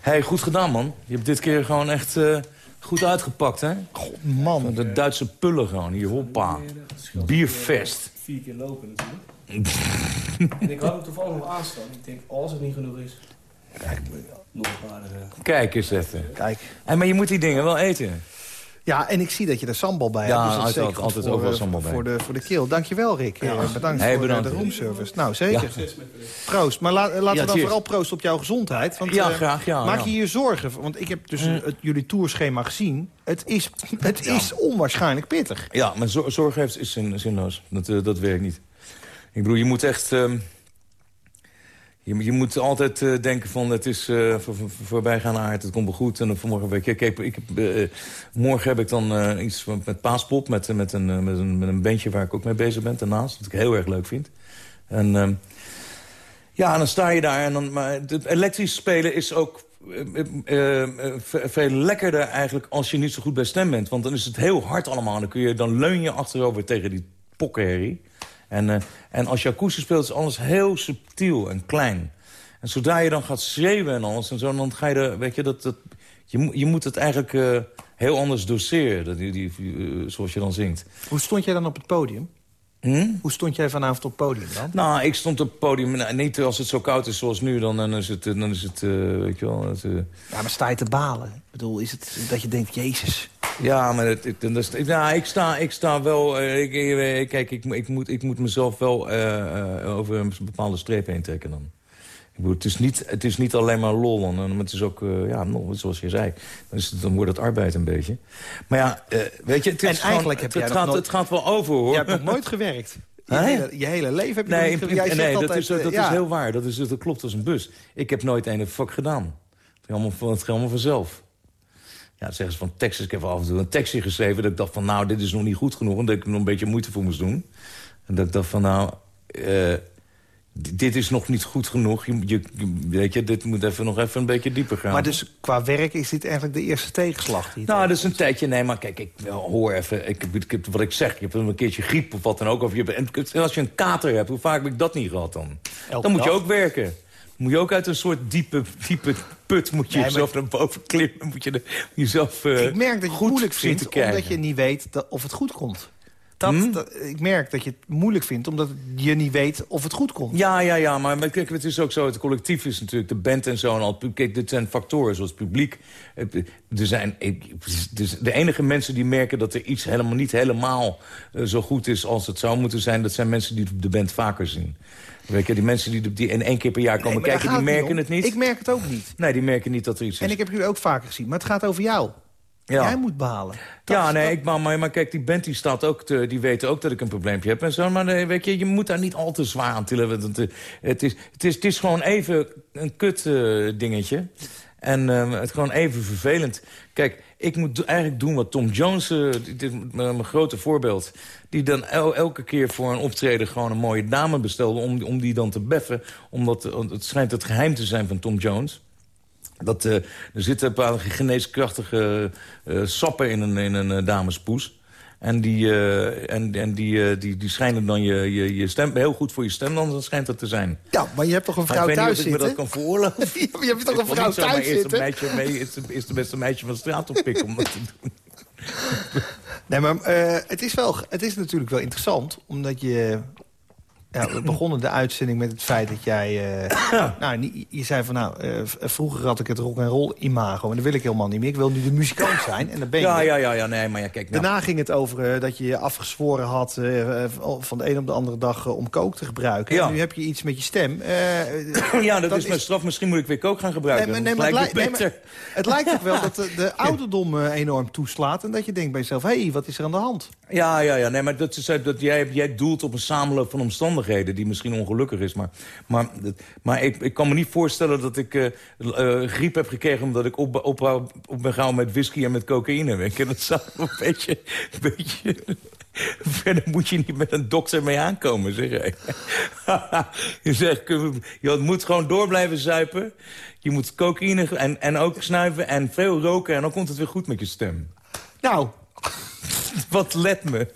Hey, goed gedaan, man. Je hebt dit keer gewoon echt eh, goed uitgepakt, hè? Man, De Duitse pullen gewoon. Hier, hoppa. Bierfest. vier keer lopen natuurlijk. en ik had hem toevallig nog aanstaan. Ik denk, als het niet genoeg is, nog een paar... eh, Kijk eens even. kijk. En, maar je moet die dingen wel eten. Ja, en ik zie dat je er sambal bij Ja, hebt. Dus dat is altijd- zeker goed altijd voor, overal eh, sambal bij. Voor de, voor de keel. Dankjewel, Rick. Eh, bedankt Hey, voor bedankt. de, roomservice. Nou, zeker. Ja. Proost. Maar la- laten we dan cheers. vooral proosten op jouw gezondheid. Want, Ja, eh, graag, ja, Maak ja. je hier zorgen? Want ik heb dus het, jullie tourschema gezien. Het is, het is onwaarschijnlijk pittig. Ja, maar zor- zorg heeft is zin, zinloos. Dat, eh, dat werkt niet. Ik bedoel, je moet echt... ehm, je, je moet altijd eh, denken van het is eh, voor, voor, voorbijgaande aard, het komt wel goed. En dan vanmorgen. Ik, ik eh, morgen heb ik dan iets met paaspop, met, met, een, met, een, met een bandje waar ik ook mee bezig ben daarnaast. Wat ik heel erg leuk vind. En ehm, ja, en dan sta je daar. En dan, maar het elektrisch spelen is ook ve- veel lekkerder eigenlijk als je niet zo goed bij stem bent. Want dan is het heel hard allemaal. Dan, kun je, dan leun je achterover tegen die pokkenherrie. En, eh, en als je akoestisch speelt is alles heel subtiel en klein. En zodra je dan gaat schreeuwen en alles en zo, dan ga je er, weet je, dat, dat, je, moet- je moet het eigenlijk eh, heel anders doseren, dat, die, die, eh, zoals je dan zingt. Hoe stond jij dan op het podium? Hm? Hoe stond jij vanavond op het podium dan? Nou, ik stond op het podium, nou, niet als het zo koud is zoals nu, dan, dan is het, dan is het weet je wel... Het, Ja, maar sta je te balen? Ik bedoel, is het dat je denkt, jezus... Ja, maar het, het, dat is- ja, ik, sta, ik sta wel... eh, ik, kijk, ik, ik, moet, ik moet mezelf wel eh, eh, over een bepaalde streep heen trekken dan. Ik bedoel, het, is niet, het is niet alleen maar lol, maar het is ook, ja, nog, zoals je zei, dan, is het, dan wordt het arbeid een beetje. Maar ja, weet je, het, is En gewoon- eigenlijk heb het, jij het, nog gaat, nooit- het gaat wel over, hoor. Je hebt nog nooit gewerkt. Je, hele, je hele leven heb je nog Nee, niet in- gewerkt. Nee zegt dat, altijd, is, dat ja. is heel waar. Dat, is, dat klopt als een bus. Ik heb nooit een vak gedaan. Het ging allemaal, het ging allemaal vanzelf. Ja, zeggen ze van teksten. Ik heb af en toe een tekstje geschreven... dat ik dacht van, nou, dit is nog niet goed genoeg... en dat ik er nog een beetje moeite voor moest doen. En dat ik dacht van, nou... eh, dit is nog niet goed genoeg. Je, je, weet je, dit moet even, nog even een beetje dieper gaan. Maar dus qua werk is dit eigenlijk de eerste tegenslag die Nou, dat is een tijdje. Nee, maar kijk, ik hoor even. Ik, ik, wat ik zeg, je hebt een keertje griep of wat dan ook. Of je, en als je een kater hebt, hoe vaak heb ik dat niet gehad dan? Elke dan moet je ook werken. Moet je ook uit een soort diepe, diepe put moet je Nee, jezelf naar boven klimmen. Moet je de- jezelf eh, Ik merk dat je het moeilijk vindt omdat je niet weet dat, of het goed komt. Dat, Hm? dat- ik merk dat je het moeilijk vindt omdat je niet weet of het goed komt. Ja, ja, ja, maar maar kijk, het is ook zo, het collectief is natuurlijk de band en zo. En al, kijk, dit zijn factoren zoals publiek. Eh, Er zijn, dus de enige mensen die merken dat er iets helemaal niet helemaal eh, zo goed is als het zou moeten zijn... dat zijn mensen die de band vaker zien. Weet je, die mensen die, die in één keer per jaar komen Nee, kijken, die merken het niet. Ik merk het ook niet. Nee, die merken niet dat er iets is. En ik heb jullie ook vaker gezien. Maar het gaat over jou. ja. Jij moet behalen. Dat ja, nee, dat- ik, maar, maar, maar kijk, die band die staat ook te, die weten ook dat ik een probleempje heb en zo. Maar nee, weet je, je moet daar niet al te zwaar aan tillen. want Het, eh, het, is, het, is, het is gewoon even een kut eh, dingetje. En eh, het gewoon even vervelend. Kijk, ik moet eigenlijk doen wat Tom Jones, eh, dit mijn grote voorbeeld... die dan el- elke keer voor een optreden gewoon een mooie dame bestelde... om, om die dan te beffen. Omdat eh, het schijnt het geheim te zijn van Tom Jones... Dat, eh, er zitten paar geneeskrachtige sappen in een, in een damespoes. En, die, eh, en, en die, eh, die, die schijnen dan je, je, je stem heel goed voor je stem, dan schijnt dat te zijn. Ja, maar je hebt toch een vrouw ik weet niet thuis of ik me zitten? dat kan veroorloven. je hebt toch een vrouw zomaar thuis eerst een zitten? meisje mee, is, de, is de beste meisje van de straat oppikken om dat te doen. Nee, maar eh, het, is wel, het is natuurlijk wel interessant. Omdat je Ja, we begonnen de uitzending met het feit dat jij... eh, nou, je zei van nou, eh, vroeger had ik het rock and roll imago. En dat wil ik helemaal niet meer. Ik wil nu de muzikant zijn. En dat ben je. Ja, ja, ja, ja, nee, maar ja, kijk. Nou, Daarna ging het over eh, dat je je afgezworen had van de een op de andere dag om kook te gebruiken. Ja. En nu heb je iets met je stem. Ja, dat, dat is mijn straf. Misschien moet ik weer kook gaan gebruiken. Nee, maar- Dat nee, maar het nee, het lijkt ook wel dat de, de ouderdom enorm toeslaat. En dat je denkt bij jezelf, hé, hey, wat is er aan de hand? Ja, ja, ja. Nee, maar dat is, dat jij, doelt op een samenloop van omstandigheden... die misschien ongelukkig is. Maar, maar, maar ik, ik kan me niet voorstellen dat ik eh, eh, griep heb gekregen... omdat ik op, op, op ben gehouden met whisky en met cocaïne. Je? Dat zou een beetje... Een beetje Verder moet je niet met een dokter mee aankomen, zeg ik. je zegt, je moet gewoon door blijven zuipen. Je moet cocaïne en, en ook snuiven en veel roken... en dan komt het weer goed met je stem. Nou, Wat let me.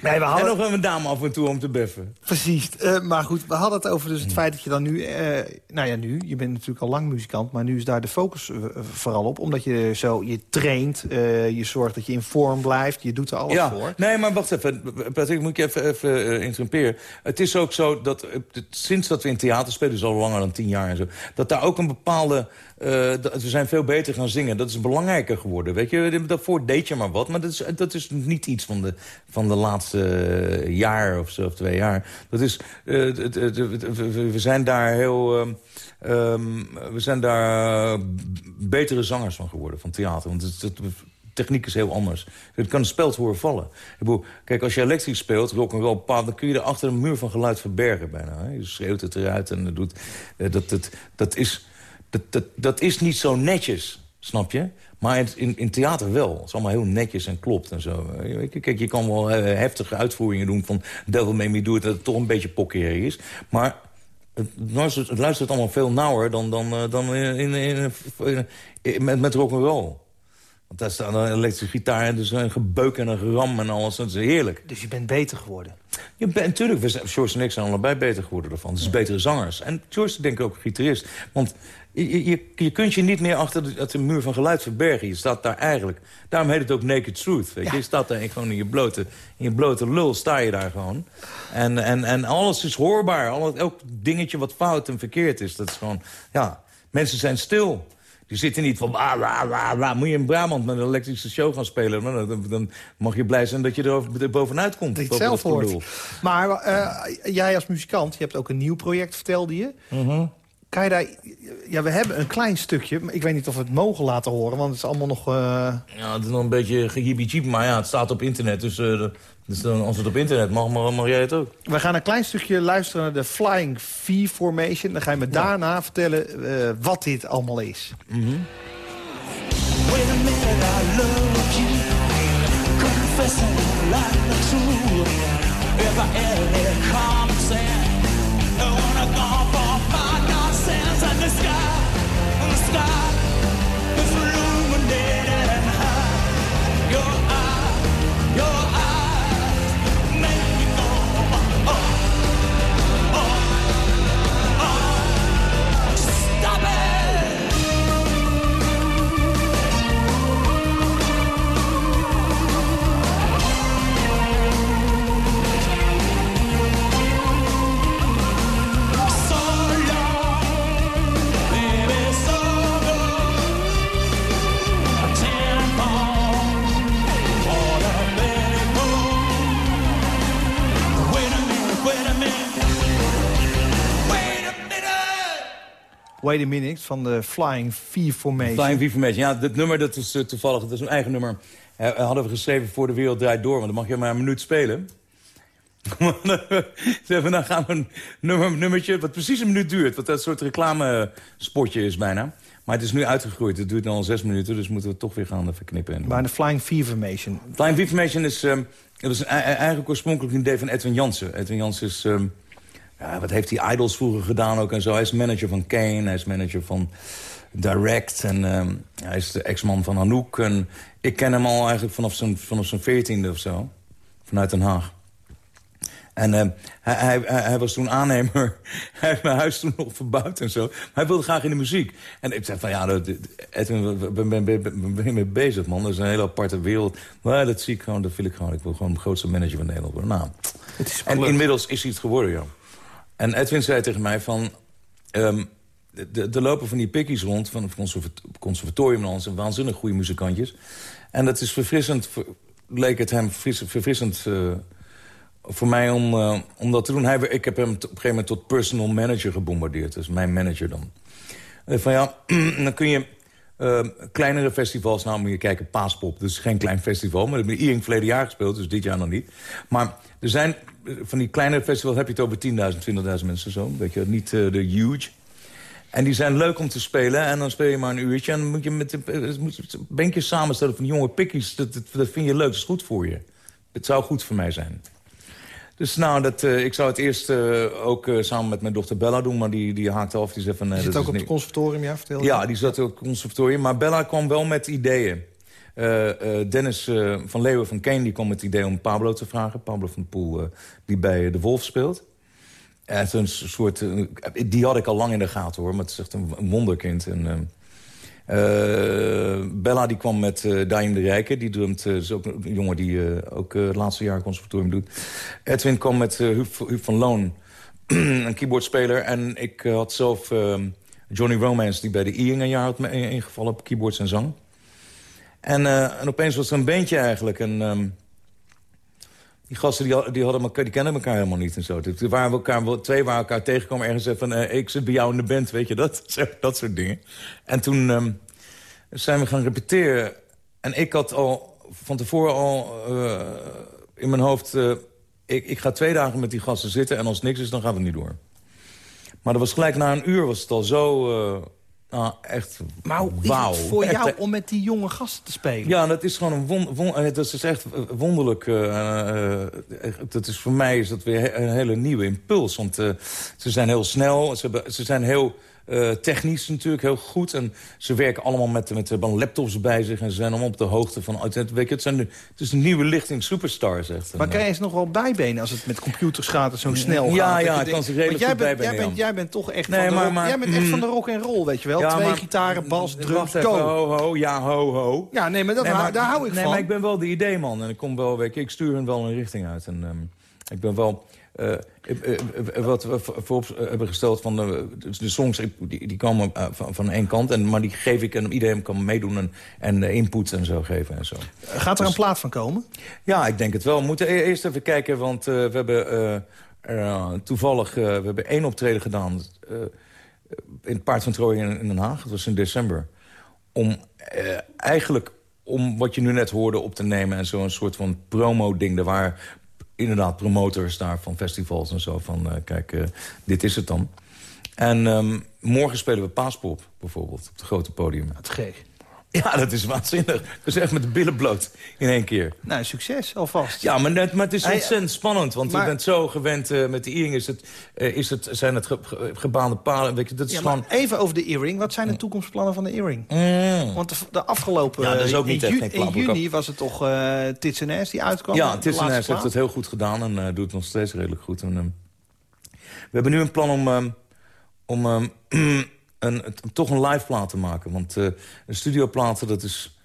nee, we En hadden... nog een dame af en toe om te beffen. Precies, eh, maar goed, we hadden het over dus het feit dat je dan nu... eh, nou ja, nu, je bent natuurlijk al lang muzikant... maar nu is daar de focus eh, vooral op. Omdat je zo, je traint, je zorgt dat je in vorm blijft... je doet er alles ja, voor. nee, maar wacht even. Patrick, moet ik je even, even interrumperen. Het is ook zo dat sinds dat we in theater spelen... dus al langer dan tien jaar en zo... dat daar ook een bepaalde... eh, we zijn veel beter gaan zingen. Dat is belangrijker geworden. Weet je, daarvoor deed je maar wat. Maar dat is, dat is niet iets van de, van de laatste eh, jaar of zo, of twee jaar. Dat is, eh, we zijn daar heel... ehm, ehm, we zijn daar eh, betere zangers van geworden, van theater. Want het, techniek is heel anders. Het kan een speld horen vallen. Bedoel, kijk, als je elektrisch speelt, rock and roll, pap, dan kun je er achter een muur van geluid verbergen bijna. Hè? Je schreeuwt het eruit en doet... eh, Dat, dat, dat, is, dat, dat, dat is niet zo netjes, snap je? Maar in, in, in theater wel. Het is allemaal heel netjes en klopt en zo. Eh, je, Kijk, je kan wel eh, heftige uitvoeringen doen van Devil Made Me Do It... dat het toch een beetje pokkerig is. Maar het luistert, het luistert allemaal veel nauwer dan, dan, eh, dan in, in, in, in- in- met, met rock'n'roll. Want daar staat een elektrische gitaar en dus een gebeuk en een geram en alles. Dat is heerlijk. Dus je bent beter geworden. Ja, ben- natuurlijk, we zijn, George en ik zijn allebei beter geworden ervan. Het is betere zangers. En George is denk ik ook gitarist. Want je, je, je kunt je niet meer achter de, de muur van geluid verbergen. Je staat daar eigenlijk... Daarom heet het ook Naked Truth. Weet je? je staat daar gewoon in je blote, in je blote lul sta je daar gewoon. En, en, en alles is hoorbaar. Alle, elk dingetje wat fout en verkeerd is. Dat is gewoon... Ja, mensen zijn stil. Die zitten niet van... Moet je in Brabant met een elektrische show gaan spelen... Dan, mag je blij zijn dat je er bovenuit komt. Dat je het boven zelf hoort. Maar eh, jij als muzikant, je hebt ook een nieuw project, vertelde je. Mhm. Kan je daar... Ja, we hebben een klein stukje. maar Ik weet niet of we het mogen laten horen, want het is allemaal nog... eh, Ja, het is nog een beetje gehibi maar ja, het staat op internet. Dus, eh, dus dan, als het op internet mag, mag, mag jij het ook. We gaan een klein stukje luisteren naar de Flying V-formation. Dan ga je me daarna vertellen eh, wat dit allemaal is. Wait a minute, I love you. Confessing like the truth. If I had Wait a minute, van de Flying V-formation. Flying V Formation. Ja, dit nummer dat is eh, toevallig, dat is een eigen nummer. eh, hadden we geschreven voor de wereld draait door. Want dan mag je maar een minuut spelen. We, dan gaan we een nummer, nummertje wat precies een minuut duurt. Wat dat soort reclamespotje is bijna. Maar het is nu uitgegroeid. Het duurt nu al zes minuten, dus moeten we het toch weer gaan eh, verknippen. En Maar de Flying V-formation. Flying V Formation is, ehm, dat is een- eigenlijk oorspronkelijk een idee van Edwin Jansen. Edwin Jansen is, ehm, ja, wat heeft hij Idols vroeger gedaan ook en zo. Hij is manager van Kane, hij is manager van Direct en ehm, hij is de ex-man van Anouk. En ik ken hem al eigenlijk vanaf zijn, vanaf zijn veertiende of zo, vanuit Den Haag. En eh, hij, hij, hij, was toen aannemer. Hij heeft mijn huis toen nog verbouwd en zo. Maar hij wilde graag in de muziek. En ik zei van, ja, dat- Edwin, ben, ben, ben, ben, je mee bezig, man? Dat is een hele aparte wereld. Maar dat zie ik gewoon, dat wil ik gewoon. Ik wil gewoon de grootste manager van Nederland worden. Nou, en inmiddels is hij het geworden, ja. En Edwin zei tegen mij van... ehm, de- de lopen van die pikkies rond, van het conservat- conservatorium... en zijn waanzinnig goede muzikantjes. En dat is verfrissend, ver- leek het hem verfrissend, eh, voor mij om, eh, om dat te doen. Ik heb hem op een gegeven moment tot personal manager gebombardeerd. Dus mijn manager dan. Eh, van ja, dan kun je eh, kleinere festivals... nou moet je kijken, Paaspop, is geen klein festival... maar dat heb ik Iering verleden jaar gespeeld, dus dit jaar nog niet. Maar er zijn van die kleinere festivals... heb je het over 10.000, 20.000 mensen zo. Weet je, niet eh, de huge... En die zijn leuk om te spelen. En dan speel je maar een uurtje. En dan moet je met de, eh, samenstellen van jonge pikkies. Dat, dat, dat vind je leuk, dat is goed voor je. Het zou goed voor mij zijn. Dus nou, dat, eh, ik zou het eerst ook samen met mijn dochter Bella doen. Maar die, die haakte af. Die zei van... zit ook op het conservatorium, ja, vertel ja, die zat ook op het conservatorium. Maar Bella kwam wel met ideeën. Eh, eh, Dennis eh, van Leeuwen van Kane die kwam met het idee om Pablo te vragen. Pablo van Poel, die bij De Wolf speelt. En zo'n soort, die had ik al lang in de gaten hoor. Maar het is echt een een wonderkind. En, Bella die kwam met eh Daim de Rijke. Die drumt, eh, is ook een jongen die ook het laatste jaar conservatorium doet. Edwin kwam met Huub, van Loon. een keyboardspeler. En ik had zelf Johnny Romance, die bij de Iing een jaar had me- ingevallen op keyboards en zang. En, eh, en opeens was er een beentje eigenlijk. En ehm, die gasten die, die, hadden die kenden elkaar helemaal niet en zo. Toen waren we elkaar, twee waren elkaar tegengekomen ergens en van... eh, ik zit bij jou in de band, weet je dat? Dat soort dingen. En toen ehm, zijn we gaan repeteren. En ik had al van tevoren al eh, in mijn hoofd... ik, ik ga twee dagen met die gasten zitten en als niks is, dan gaan we niet door. Maar dat was gelijk na een uur was het al zo... nou, echt Maar hoe is wauw. het voor jou eh, om met die jonge gasten te spelen? ja, dat is gewoon een won, won- eh, dat is echt eh, wonderlijk. dat is voor mij is dat weer een hele nieuwe impuls. Want ze zijn heel snel, ze, hebben, ze zijn heel eh, technisch natuurlijk, heel goed. En ze werken allemaal met, met eh, laptops bij zich. En ze zijn allemaal op de hoogte van... Je, het, zijn het is een nieuwe lichting superstars, echt. Maar kan je eens nog wel bijbenen als het met computers gaat en zo snel Ja, gaat? ja, ik kan denkt- ze redelijk jij goed bent, bijbenen, jij, bent, jij bent toch echt, Nee, van, de maar- rock, maar- jij bent echt mm. van de rock en roll, weet je wel? Ja, Twee maar- gitaren, bas, drums, go. ho, ho, ja, ho, ho. Ja, nee, maar, dat, Nee, daar hou ik nee, van. maar ik ben wel de idee-man. En ik, kom wel, weet je, ik stuur hen wel een richting uit. En ehm, ik ben wel... eh, eh, wat we voorop eh, hebben gesteld van de, de songs, die, die komen van, van één kant. En, maar die geef ik en iedereen kan meedoen en, en input en zo geven en zo. Gaat er een plaat van komen? Ja, ik denk het wel. We moeten e- eerst even kijken, want we hebben toevallig we hebben één optreden gedaan... in het Paard van Troje in, Den Haag. Dat was in december. Om eigenlijk om wat je nu net hoorde op te nemen... en zo'n soort van promo-ding. Er waren inderdaad promotors daar van festivals en zo. Van eh, kijk, eh, dit is het dan. En ehm, morgen spelen we Paaspop bijvoorbeeld op het grote podium. Is gek. Ja, dat is waanzinnig. Is echt met de billen bloot in één keer. Nou, succes alvast. Ja, maar, net, maar het is ontzettend spannend. Want maar- je bent zo gewend eh, met de earring. Is het, eh, is het, zijn het ge- ge- gebaande palen? Weet je, dat is Ja, gewoon... even over de earring. Wat zijn de toekomstplannen van de earring? Mm. Want de, de afgelopen... Ja, dat is ook in niet ju- echt In juni was het toch eh Tits en Ass die uitkwam? Ja, Tissenes laatste heeft het heel goed gedaan en doet het nog steeds redelijk goed. En, ehm, we hebben nu een plan om, ehm, om ehm, een, toch een live plaat te maken. Want eh een studioplaten, dat is...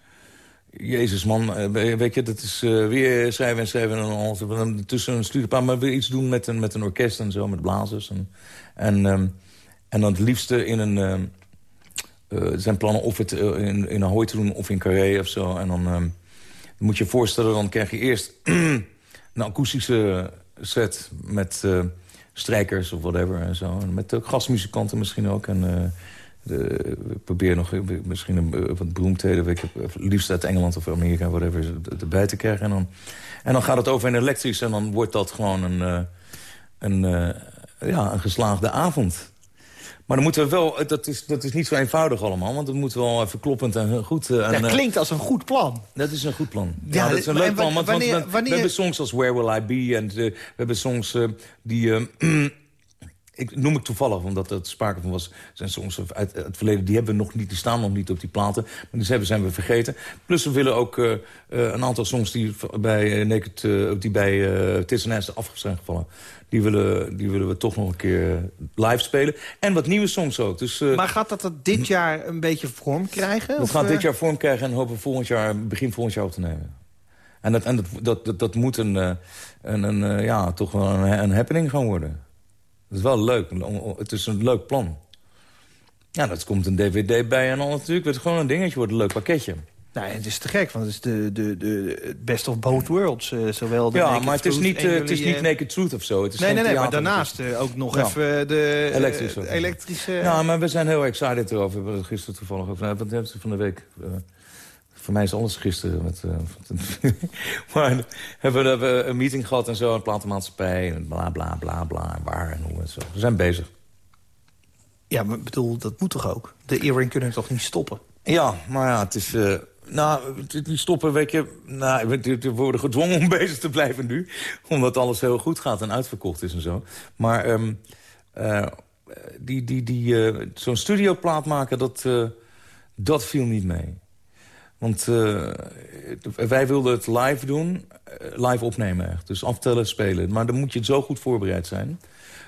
Jezus man, eh, weet je, dat is eh, weer schrijven en schrijven en al. Tussen een studioplaat, maar weer iets doen met een, met een orkest en zo, met blazers. En, en, ehm, en dan het liefste in een... er zijn plannen of het in, in Ahoy te doen of in Carré of zo. En dan ehm, moet je je voorstellen, dan krijg je eerst een akoestische set met strijkers of whatever en zo. En met ook gastmuzikanten misschien ook. En eh, de, we proberen nog eh, misschien een, eh, wat beroemdheden, ik, eh, liefst uit Engeland of Amerika, whatever, er- erbij te krijgen. En dan, en dan gaat het over in elektrisch en dan wordt dat gewoon een, een, ja, een geslaagde avond. Maar dan moeten we wel, dat is, dat is niet zo eenvoudig allemaal, want het moet wel even kloppend en goed. eh, en, Dat eh, klinkt als een goed plan. dat is een goed plan. Ja, Ja, dat is een leuk en plan. Want, want wanneer- we, wanneer- we hebben songs als Where Will I Be... en eh, we hebben songs eh, die... eh, ik noem ik toevallig, omdat er sprake van was... zijn songs uit het verleden, die hebben we nog niet, die staan nog niet op die platen. Maar die hebben, zijn we vergeten. Plus we willen ook uh, uh, een aantal songs die bij, uh, Naked, die bij uh, Tits Nest af zijn gevallen... Die willen, die willen we toch nog een keer live spelen. En wat nieuwe songs ook. Dus, maar gaat dat, dat dit jaar een beetje vorm krijgen? We of, gaan dit jaar vorm krijgen en hopen volgend jaar, begin volgend jaar op te nemen. En dat, en dat, dat, dat, dat moet een, een, een, ja, toch wel een, een happening gaan worden. Het is wel leuk. Het is een leuk plan. Ja, dat komt een dvd bij en al natuurlijk. Het gewoon een dingetje, wordt een leuk pakketje. Nou, het is te gek, want het is de, de, de best of both worlds. Uh, zowel de ja, Naked maar het is, Truth niet, jullie, het is niet uh, Naked Truth of zo. Het is Nee, nee, nee, maar daarnaast eh, ook nog Ja. even de eh, elektrische... Ja, maar we zijn heel excited erover. We hebben het gisteren toevallig over. Nou, Wat hebben ze van de week? Voor mij is alles gisteren. Met, eh, maar hebben we, een meeting gehad en zo. Een platenmaatschappij. En bla bla bla bla. en Waar en hoe en zo. We zijn bezig. Ja, maar bedoel, dat moet toch ook? De earring kunnen toch niet stoppen? Ja, maar ja, het is... eh, nou, die stoppen, weet je... Nou, we, worden gedwongen om bezig te blijven nu. Omdat alles heel goed gaat en uitverkocht is en zo. Maar ehm, eh, die, die, die, zo'n studioplaat maken, dat, dat viel niet mee. Want eh, wij wilden het live doen, eh, live opnemen echt. Dus aftellen, spelen. Maar dan moet je zo goed voorbereid zijn.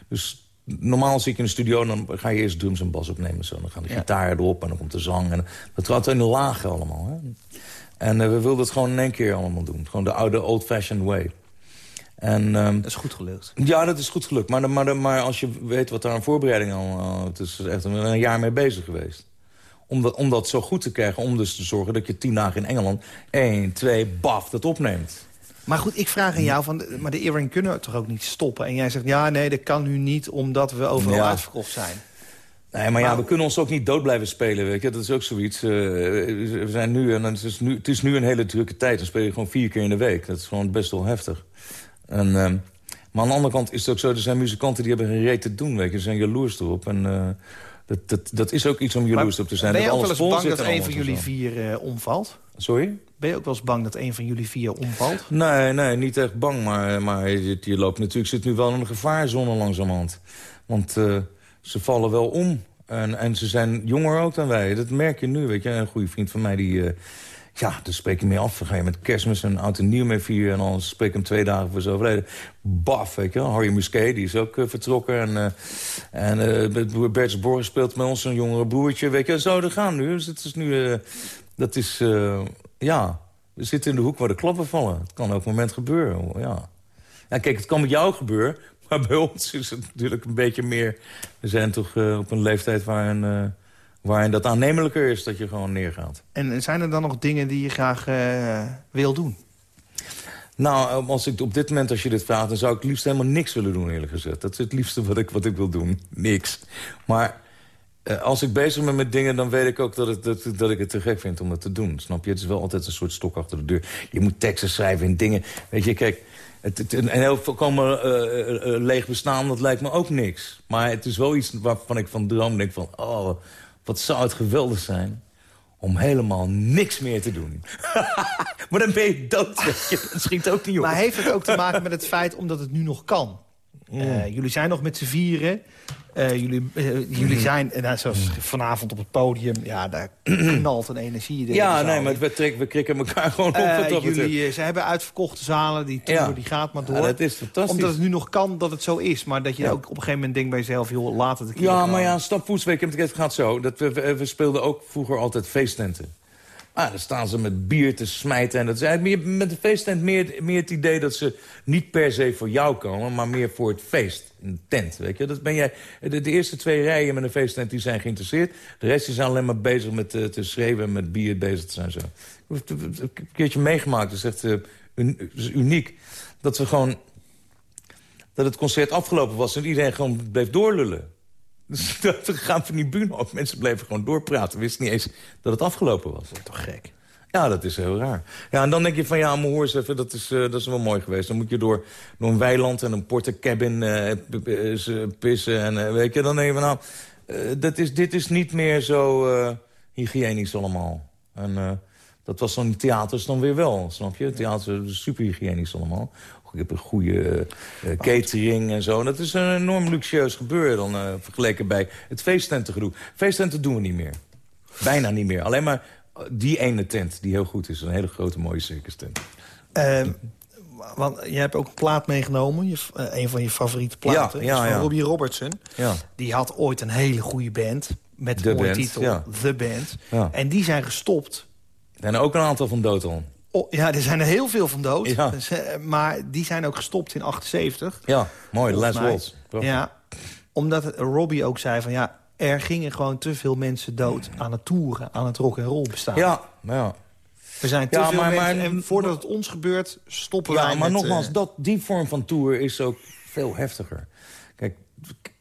Dus normaal zit je in de studio dan ga je eerst drums en bas opnemen. Zo. Dan gaan de gitaar erop en dan komt de zang. En dat gaat in de lagen allemaal. Hè? En eh, we wilden het gewoon in één keer allemaal doen. Gewoon de oude old-fashioned way. En, ehm, Dat is goed gelukt. ja, dat is goed gelukt. Maar, maar, maar als je weet wat daar aan voorbereiding al... Het is echt een, een jaar mee bezig geweest. Om dat, om dat zo goed te krijgen. Om dus te zorgen dat je tien dagen in Engeland... één, twee, baf, dat opneemt. Maar goed, ik vraag aan jou, van, maar de earring kunnen we toch ook niet stoppen? En jij zegt, ja, nee, dat kan nu niet, omdat we overal Ja. uitverkocht zijn. Nee, maar ja, we kunnen ons ook niet dood blijven spelen, weet je. Dat is ook zoiets. eh, we zijn nu, en het is nu, het is nu een hele drukke tijd. Dan speel je gewoon vier keer in de week. Dat is gewoon best wel heftig. En, ehm, maar aan de andere kant is het ook zo... er zijn muzikanten die hebben geen reet te doen, weet je. Ze zijn jaloers erop. En eh, dat, dat, dat is ook iets om jaloers op te zijn. ben je dat ook wel eens bang dat en een van jullie vier eh, omvalt? Sorry? Ben je ook wel eens bang dat een van jullie vier omvalt? Nee, nee, niet echt bang. Maar, maar je, je loopt natuurlijk zit nu wel in een gevaarzone langzamerhand. Want eh, ze vallen wel om. En, en ze zijn jonger ook dan wij. Dat merk je nu, weet je. Een goede vriend van mij, die... eh, ja, daar spreek je mee af. Dan ga je met kerstmis en oud en nieuw mee vieren. En dan spreek ik hem twee dagen voor zijn overleden. Baf, weet je wel. Harry Musquet, die is ook eh, vertrokken. En, eh en Bert's Borges speelt met ons, een jongere broertje. Weet je, zo er gaan nu. Dus het is nu... dat is... ja, we zitten in de hoek waar de klappen vallen. Het kan elk moment gebeuren, ja. Ja, kijk, het kan met jou gebeuren. Maar bij ons is het natuurlijk een beetje meer... We zijn toch op een leeftijd waarin, eh, waarin dat aannemelijker is... dat je gewoon neergaat. En zijn er dan nog dingen die je graag eh, wil doen? Nou, als ik op dit moment, als je dit vraagt... dan zou ik liefst helemaal niks willen doen, eerlijk gezegd. Dat is het liefste wat ik, wat ik wil doen. Niks. Maar eh, als ik bezig ben met dingen... dan weet ik ook dat, het, dat, dat ik het te gek vind om dat te doen. Snap je? Het is wel altijd een soort stok achter de deur. Je moet teksten schrijven in dingen. Weet je, kijk... Het, het, een heel volkomen eh, eh, eh, leeg bestaan, dat lijkt me ook niks. Maar het is wel iets waarvan ik van droom denk van... oh, wat zou het geweldig zijn om helemaal niks meer te doen. maar dan ben je dood, weet je. Dat schiet ook niet op. Maar heeft het ook te maken met het feit omdat het nu nog kan? Eh, jullie zijn nog met z'n vieren. Eh, jullie, eh, jullie zijn, eh, nou, zoals vanavond op het podium... ja, daar knalt een energie de Ja, nee, maar we, trek, we krikken elkaar gewoon op. Jullie, ze hebben uitverkochte zalen, die tour Ja. die gaat maar Ja, door. dat is fantastisch. Omdat het nu nog kan dat het zo is. Maar dat je ook op een gegeven moment denkt bij jezelf... joh, laat het een keer Ja, maar ja, stapvoetsweek, het gaat zo. Dat we, we, we speelden ook vroeger altijd feesttenten. Ah, dan staan ze met bier te smijten. En dat is met de feesttent meer, meer het idee dat ze niet per se voor jou komen... maar meer voor het feest, een tent, weet je. Dat ben jij, de, eerste twee rijen met een feesttent die zijn geïnteresseerd. De rest zijn alleen maar bezig met eh, te schreeuwen en met bier bezig te zijn. Zo. Ik heb het een keertje meegemaakt, dat is echt eh, is uniek. Dat we gewoon dat het concert afgelopen was en iedereen gewoon bleef doorlullen. Dus dat gaan van die bühne op. Mensen bleven gewoon doorpraten. Wisten niet eens dat het afgelopen was. Toch gek. Ja, dat is heel raar. Ja, en dan denk je van, ja, maar hoor eens even, dat is, eh, dat is wel mooi geweest. Dan moet je door, door een weiland en een portercabin eh, p- p- eh, pissen. En eh, weet je, dan denk je van, nou, eh, dat is, dit is niet meer zo eh, hygiënisch allemaal. En, eh, Dat was dan theaters dan weer wel, snap je? Theater is super hygiënisch allemaal. Je hebt een goede eh, catering en zo. Dat is een enorm luxueus gebeuren dan eh, vergeleken bij het feesttentengedoe. Feesttenten doen we niet meer. Bijna niet meer. Alleen maar eh, die ene tent die heel goed is. Een hele grote mooie circus tent. Ehm, want je hebt ook een plaat meegenomen. Je, een van je favoriete platen. Ja, ja, is van ja. Robbie Robertson. Ja. Die had ooit een hele goede band. Met de mooie Band, titel. The Band. En die zijn gestopt. Zijn er ook een aantal van dood. Oh, ja, er zijn er heel veel van dood. Ja. Dus, eh, maar die zijn ook gestopt in 78. Ja, mooi. Mij. Waltz. Ja, omdat Robbie ook zei van ja, er gingen gewoon te veel mensen dood aan het toeren, aan het rock and roll bestaan. Ja, ja. Er zijn te Ja, veel maar- mensen maar- en voordat het ons gebeurt stoppen Ja, wij maar met, nogmaals, eh, dat, die vorm van tour is ook veel heftiger. Kijk,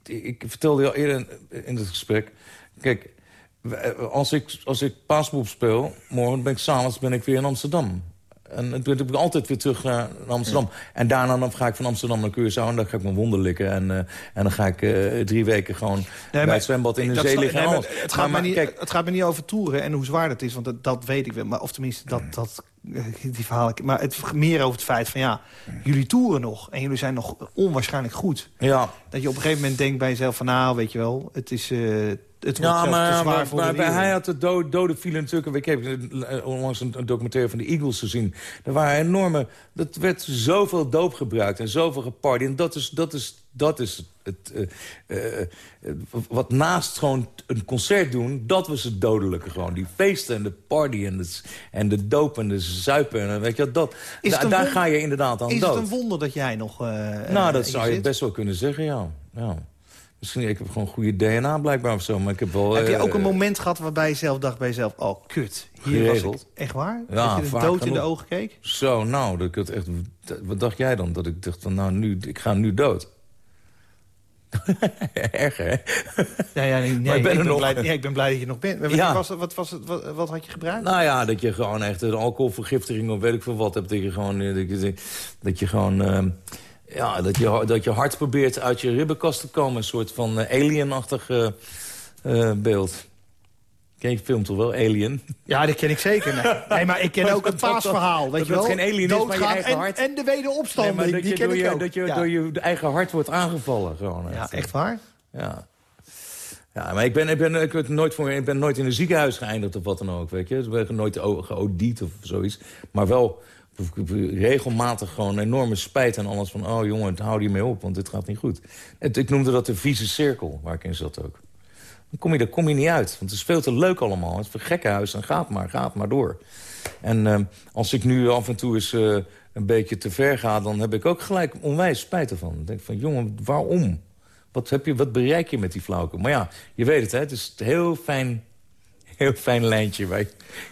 ik, vertelde je al eerder in het gesprek... Kijk, als ik, als ik paasboep speel, morgen ben ik s'avonds ben ik weer in Amsterdam. En dan ben ik altijd weer terug naar Amsterdam. En daarna dan ga ik van Amsterdam naar Curaçao... en dan ga ik mijn wonden likken. En, eh, en dan ga ik eh, drie weken gewoon bij maar het zwembad in de dat zee liggen. nee, alles. het, gaat Maar- maar niet, kijk, het gaat me niet over toeren en hoe zwaar dat is, want dat, dat weet ik wel. Maar, of tenminste, dat, dat, eh, die verhalen... Maar het meer over het feit van ja, jullie toeren nog en jullie zijn nog onwaarschijnlijk goed. ja, Dat je op een gegeven moment denkt bij jezelf van nou, weet je wel, het is... eh, het wordt Ja, te maar, zwaar maar, voor maar de bij wereld. hij had de do doden vielen natuurlijk... Ik heb eh, onlangs een, een documentaire van de Eagles gezien. Er waren enorme... Dat werd zoveel doop gebruikt en zoveel geparty. En dat is, dat is, dat is het... eh, eh, wat naast gewoon een concert doen... dat was het dodelijke gewoon. Die feesten en de party en de, en de doop en de zuipen. En, weet je, dat, Is da- daar ga je inderdaad aan Is dood. het een wonder dat jij nog... nou, dat zou je zit? best wel kunnen zeggen, ja. ja. Misschien, ik heb gewoon goede DNA blijkbaar of zo, maar ik heb wel... Heb je eh, ook een moment gehad waarbij je zelf dacht bij jezelf... oh, kut, hier was ik. Echt waar? Ja, dat je dood in de ogen keek? Zo, nou, dat ik het echt... Wat dacht jij dan? Dat ik dacht van, nou, nu, ik ga nu dood. Erg, hè? Ja, ja, nee, ik ben er ben nog. Blij, ja, ik ben blij dat je nog bent. Maar Ja. was, wat, was het, wat, wat had je gebruikt? Nou ja, dat je gewoon echt een alcoholvergiftiging of weet ik veel wat hebt. Dat je gewoon, eh, dat je, dat je gewoon... ehm, ja, dat je, dat je hart probeert uit je ribbenkast te komen. Een soort van eh, alien-achtig eh, beeld. Ken je film toch wel, Alien? Ja, dat ken ik zeker. Nee, nee maar ik ken ook het paasverhaal. Weet dat je wel? geen alien is, maar je Doodgaan eigen en, hart. en de wederopstanding, Nee, maar dat die je, ken door, ik je, ook. dat je ja. door je eigen hart wordt aangevallen. Gewoon, ja, echt. echt waar? Ja. Ja, maar ik ben, ik, ben, ik, ben nooit voor, ik ben nooit in een ziekenhuis geëindigd of wat dan ook, weet je. Dus ik ben nooit geodied of zoiets. Maar wel regelmatig gewoon enorme spijt en alles van... oh jongen, hou die mee op, want dit gaat niet goed. Het, ik noemde dat de vieze cirkel, waar ik in zat ook. Dan kom je, daar kom je niet uit, want het is veel te leuk allemaal. Het is een gekkenhuis en gaat maar, gaat maar door. En eh, als ik nu af en toe eens eh, een beetje te ver ga... dan heb ik ook gelijk onwijs spijt ervan. Dan denk van, jongen, waarom? Wat, heb je, wat bereik je met die flauwke? Maar ja, je weet het, hè? Het is een heel fijn, heel fijn lijntje. Waar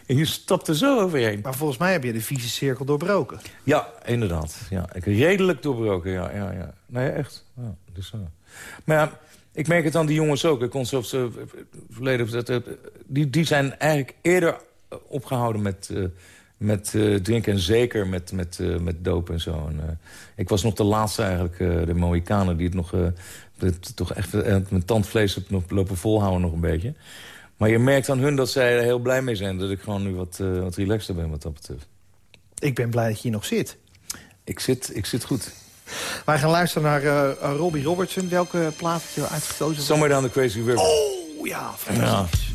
en je stapt er zo overheen. Maar volgens mij heb je de vieze cirkel doorbroken. Ja, inderdaad. Ja, ik redelijk doorbroken, ja. ja, ja. Nee, echt. Ja, dus. Maar ja, ik merk het aan die jongens ook. Ik kon zelfs eh, verleden... dat, Die, die zijn eigenlijk eerder opgehouden met... eh, met eh, drinken en zeker met, met, eh, met dopen en zo. En, ik was nog de laatste eigenlijk, de Mohikanen... die het nog het toch echt mijn tandvlees heb nog lopen volhouden nog een beetje. Maar je merkt aan hun dat zij er heel blij mee zijn... dat ik gewoon nu wat, eh, wat relaxter ben wat dat betreft. Ik ben blij dat je hier nog zit. Ik zit, ik zit goed. Wij gaan luisteren naar eh, Robbie Robertson. Welke plaat heb je uitgekozen? Somewhere down the crazy river. Oh, ja, fantastisch. Yeah,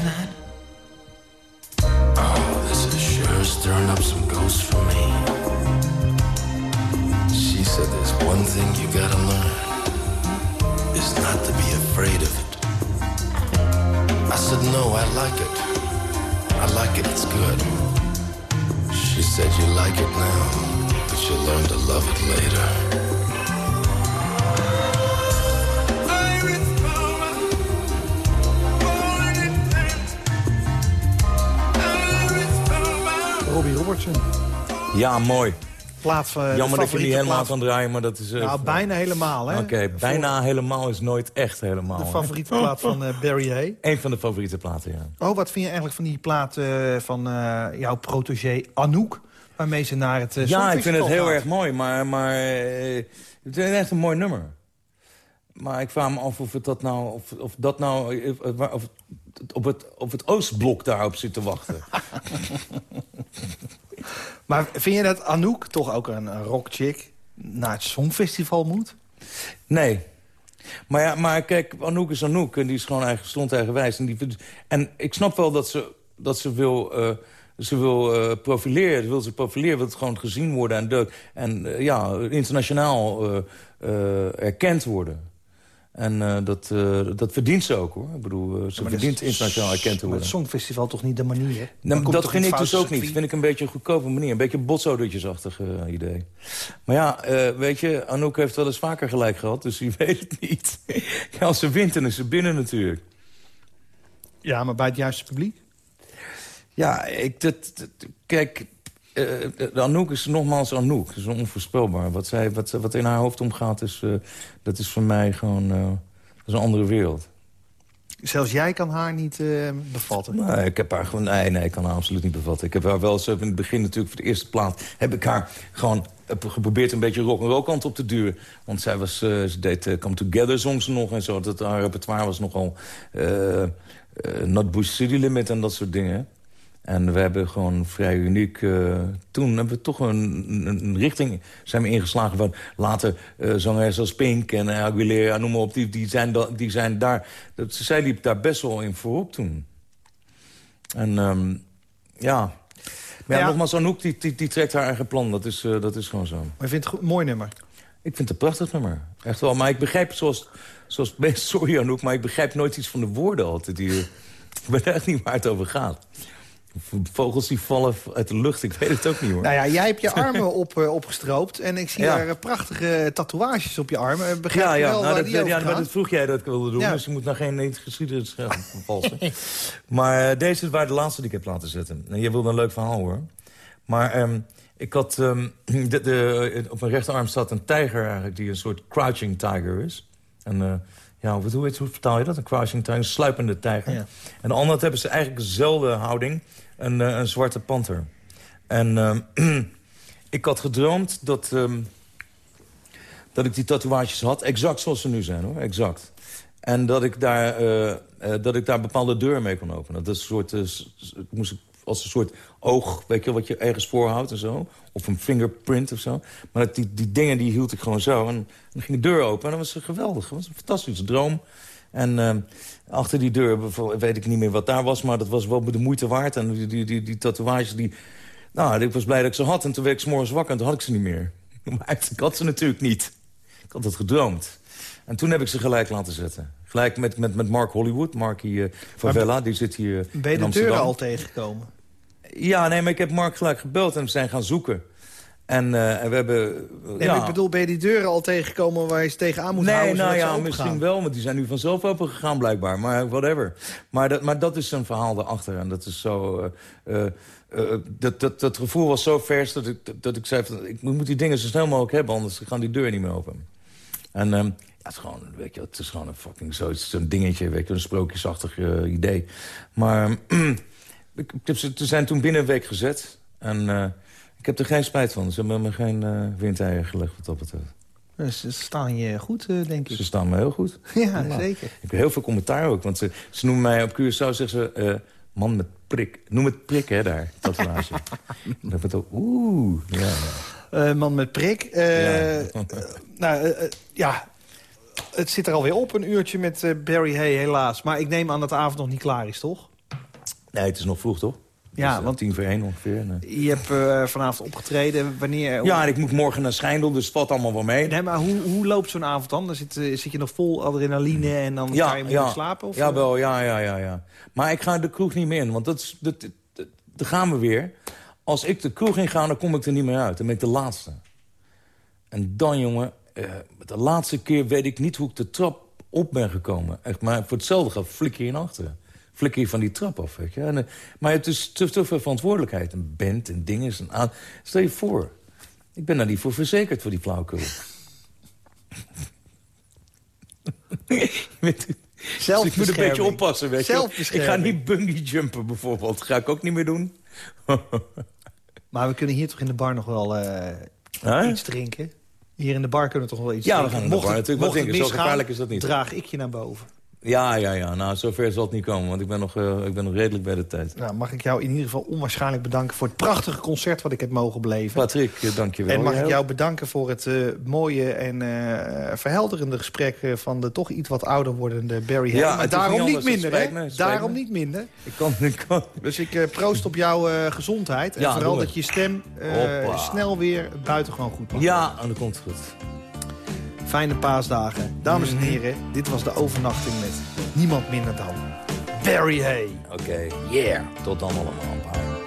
that? Ja, mooi. Plaat van, de Jammer dat je favoriete niet helemaal plaat- kan draaien, maar dat is... eh, Nou, bijna helemaal, hè? Oké, bijna helemaal is nooit echt helemaal. De hè? favoriete plaat van eh, Barry Hay. Eén van de favoriete platen, ja. Oh, wat vind je eigenlijk van die plaat eh, van eh, jouw protégé Anouk? Waarmee ze naar het uh, Ja, ik vind het heel erg mooi, maar, maar eh, het is echt een mooi nummer. Maar ik vraag me af of, het dat, nou, of, of dat nou eh, eh, of, het- op, het, op het Oostblok daarop zit te wachten. Maar vind je dat Anouk, toch ook een, rockchick, naar het Songfestival moet? Nee. Maar, ja, maar kijk, Anouk is Anouk en die is gewoon eigen, stond eigenwijs. En, die, en ik snap wel dat ze, dat ze wil, eh, ze wil eh, profileren. Wil ze profileren, wil het gewoon gezien worden en, de, en eh, ja, internationaal erkend worden. En eh, dat, eh, dat verdient ze ook, hoor. Ik bedoel, eh, ze Maar verdient dat internationaal erkend te Maar worden. het Songfestival toch niet de manier? Nou, dat vind ik dus ook niet. circuit? vind ik een beetje een goedkope manier. Een beetje botsodertjesachtig eh, idee. Maar ja, eh, weet je, Anouk heeft wel eens vaker gelijk gehad. Dus wie weet het niet. ja, als ze wint, dan is ze binnen natuurlijk. Ja, maar bij het juiste publiek? Ja, ik, dat, dat- kijk, de Anouk is nogmaals Anouk. Dat is onvoorspelbaar. Wat, zij, wat, wat in haar hoofd omgaat, is, eh, dat is voor mij gewoon eh, dat is een andere wereld. Zelfs jij kan haar niet bevatten. Nee, ik heb haar gewoon... Nee, nee, ik kan haar absoluut niet bevatten. Ik heb haar wel zo in het begin natuurlijk voor de eerste plaat... heb ik haar gewoon geprobeerd een beetje rock roll kant op te duwen. Want zij was, ze deed Come Together songs nog en zo. Dat haar repertoire was nogal... Not Bush City Limit en dat soort dingen. En we hebben gewoon vrij uniek... eh, toen hebben we toch een, een, richting zijn we ingeslagen van... later uh, zangeres als Pink en Aguilera, noem maar op, die, die, zijn, da, die zijn daar... Dat, zij liep daar best wel in voorop toen. En um, ja... Maar ja, ja, nogmaals, Anouk die, die, die, trekt haar eigen plan. Dat is, uh, dat is gewoon zo. Maar je vindt het een mooi nummer? Ik vind het een prachtig nummer. Echt wel. Maar ik begrijp, zoals... zoals sorry Anouk, maar ik begrijp nooit iets van de woorden altijd. Die, ik weet echt niet waar het over gaat. Vogels die vallen uit de lucht, ik weet het ook niet hoor. Nou ja, jij hebt je armen op, uh, opgestroopt en ik zie ja. daar prachtige tatoeages op je armen. Begrijp ja, ja, wel nou, waar dat, die ja, maar dat vroeg jij dat ik wilde doen, ja. dus je moet nou geen geschiedenis valsen. maar uh, deze waren de laatste die ik heb laten zetten. En je wilde een leuk verhaal hoor. Maar um, ik had, um, de, de, op mijn rechterarm staat een tijger eigenlijk, die een soort crouching tiger is. En uh, ja, hoe, hoe, hoe vertaal je dat? Een crouching tiger, een sluipende tijger. Ja. En de andere hebben ze eigenlijk dezelfde houding, een, uh, een zwarte panter. En uh, ik had gedroomd dat, um, dat ik die tatoeages had. Exact zoals ze nu zijn, hoor. Exact. En dat ik daar, eh, eh, dat ik daar bepaalde deuren mee kon openen. Dat is een soort... eh, s- ik moest als een soort oog, weet je, wat je ergens voorhoudt en zo. Of een fingerprint of zo. Maar dat, die, die dingen die hield ik gewoon zo. En dan ging de deur open en dat was geweldig. Dat was een fantastische droom. En eh, achter die deur weet ik niet meer wat daar was... maar dat was wel de moeite waard. En die, die, die, die tatoeages, die... Nou, ik was blij dat ik ze had. En toen werd ik 's morgens wakker en toen had ik ze niet meer. Maar ik had ze natuurlijk niet. Ik had het gedroomd. En toen heb ik ze gelijk laten zetten. Gelijk met, met, met Mark Hollywood, Markie eh Favela. Die zit hier Ben je de deuren al tegengekomen? Ja, nee, maar ik heb Mark gelijk gebeld en we zijn gaan zoeken. En, eh, en we hebben... Nee, ja. ik bedoel, ben je die deuren al tegengekomen waar je ze tegenaan moet Nee, houden? nou zodat ze ja, misschien gaan? wel, want die zijn nu vanzelf open gegaan blijkbaar. Maar whatever. Maar dat, maar dat is een verhaal daarachter. En dat is zo... eh, eh, dat, dat, dat gevoel was zo vers dat ik, dat, dat ik zei... Van, ik moet die dingen zo snel mogelijk hebben, anders gaan die deuren niet meer open. En ehm, ja, het is gewoon, weet je, het is gewoon een fucking zo'n dingetje, weet je, een sprookjesachtig idee. Maar ik, ik heb ze, ze zijn toen binnen een week gezet. En ik heb er geen spijt van. Ze hebben me geen eh windeieren gelegd wat dat betreft. Dus Ze staan je goed, eh, denk ik. Ze staan me heel goed. Ja, Nou, zeker. Ik heb heel veel commentaar ook. Want ze, ze noemen mij op Curaçao, zeggen ze... eh, man met prik. Noem het prik, hè, daar. Tatoeage. Dan heb ik het ook... Oeh. Ja, ja. Eh, man met prik. Ja. nou, ja, het zit er alweer op, een uurtje met Barry Hay, helaas. Maar ik neem aan dat de avond nog niet klaar is, toch? Nee, het is nog vroeg, toch? Ja, is, eh, want- tien voor één ongeveer. Nee. Je hebt eh, vanavond opgetreden. Wanneer... Ja, en ik moet morgen naar Schijndel, dus het valt allemaal wel mee. Nee, maar hoe, hoe loopt zo'n avond dan? dan zit, eh, zit je nog vol adrenaline en dan ja, ga je moeilijk ja. slapen? Of, ja, eh? wel, ja, ja, ja, ja. Maar ik ga de kroeg niet meer in, want dat dat, dat, gaan we weer. Als ik de kroeg in ga, dan kom ik er niet meer uit. Dan ben ik de laatste. En dan, jongen, eh, de laatste keer weet ik niet hoe ik de trap op ben gekomen. Echt, maar voor hetzelfde gaat flikker je in achteren. Flikker je van die trap af, weet je. En, eh, maar het is te, te veel verantwoordelijkheid. Een band en dingen. Een aan... Stel je voor, ik ben daar niet voor verzekerd voor die flauwekul. Met- dus ik moet een beetje oppassen, weet je. Ik ga niet bungee jumpen bijvoorbeeld. ga ik ook niet meer doen. Maar we kunnen hier toch in de bar nog wel eh, Huh? iets drinken? Hier in de bar kunnen we toch wel iets Ja, we drinken? gaan in de bar natuurlijk wat drinken. Zo gevaarlijk is dat niet. draag ik je naar boven. Ja, ja, ja. Nou, zover zal het niet komen, want ik ben nog, eh, ik ben nog redelijk bij de tijd. Nou, mag ik jou in ieder geval onwaarschijnlijk bedanken... voor het prachtige concert wat ik heb mogen beleven. Patrick, eh, dank je wel. En mag ik jou bedanken voor het eh, mooie en verhelderende gesprek... van de toch iets wat ouder wordende Barry Hay. Ja, maar daarom niet anders, minder, hè? me, Daarom me. niet minder. Ik kan, ik kan. Dus ik proost op jouw gezondheid. En Ja, vooral dat je stem snel weer buitengewoon goed mag. Ja, en dat komt goed. Fijne paasdagen. Dames Mhm. en heren, dit was de overnachting met niemand minder dan Barry Hay. Oké, yeah. Tot dan allemaal.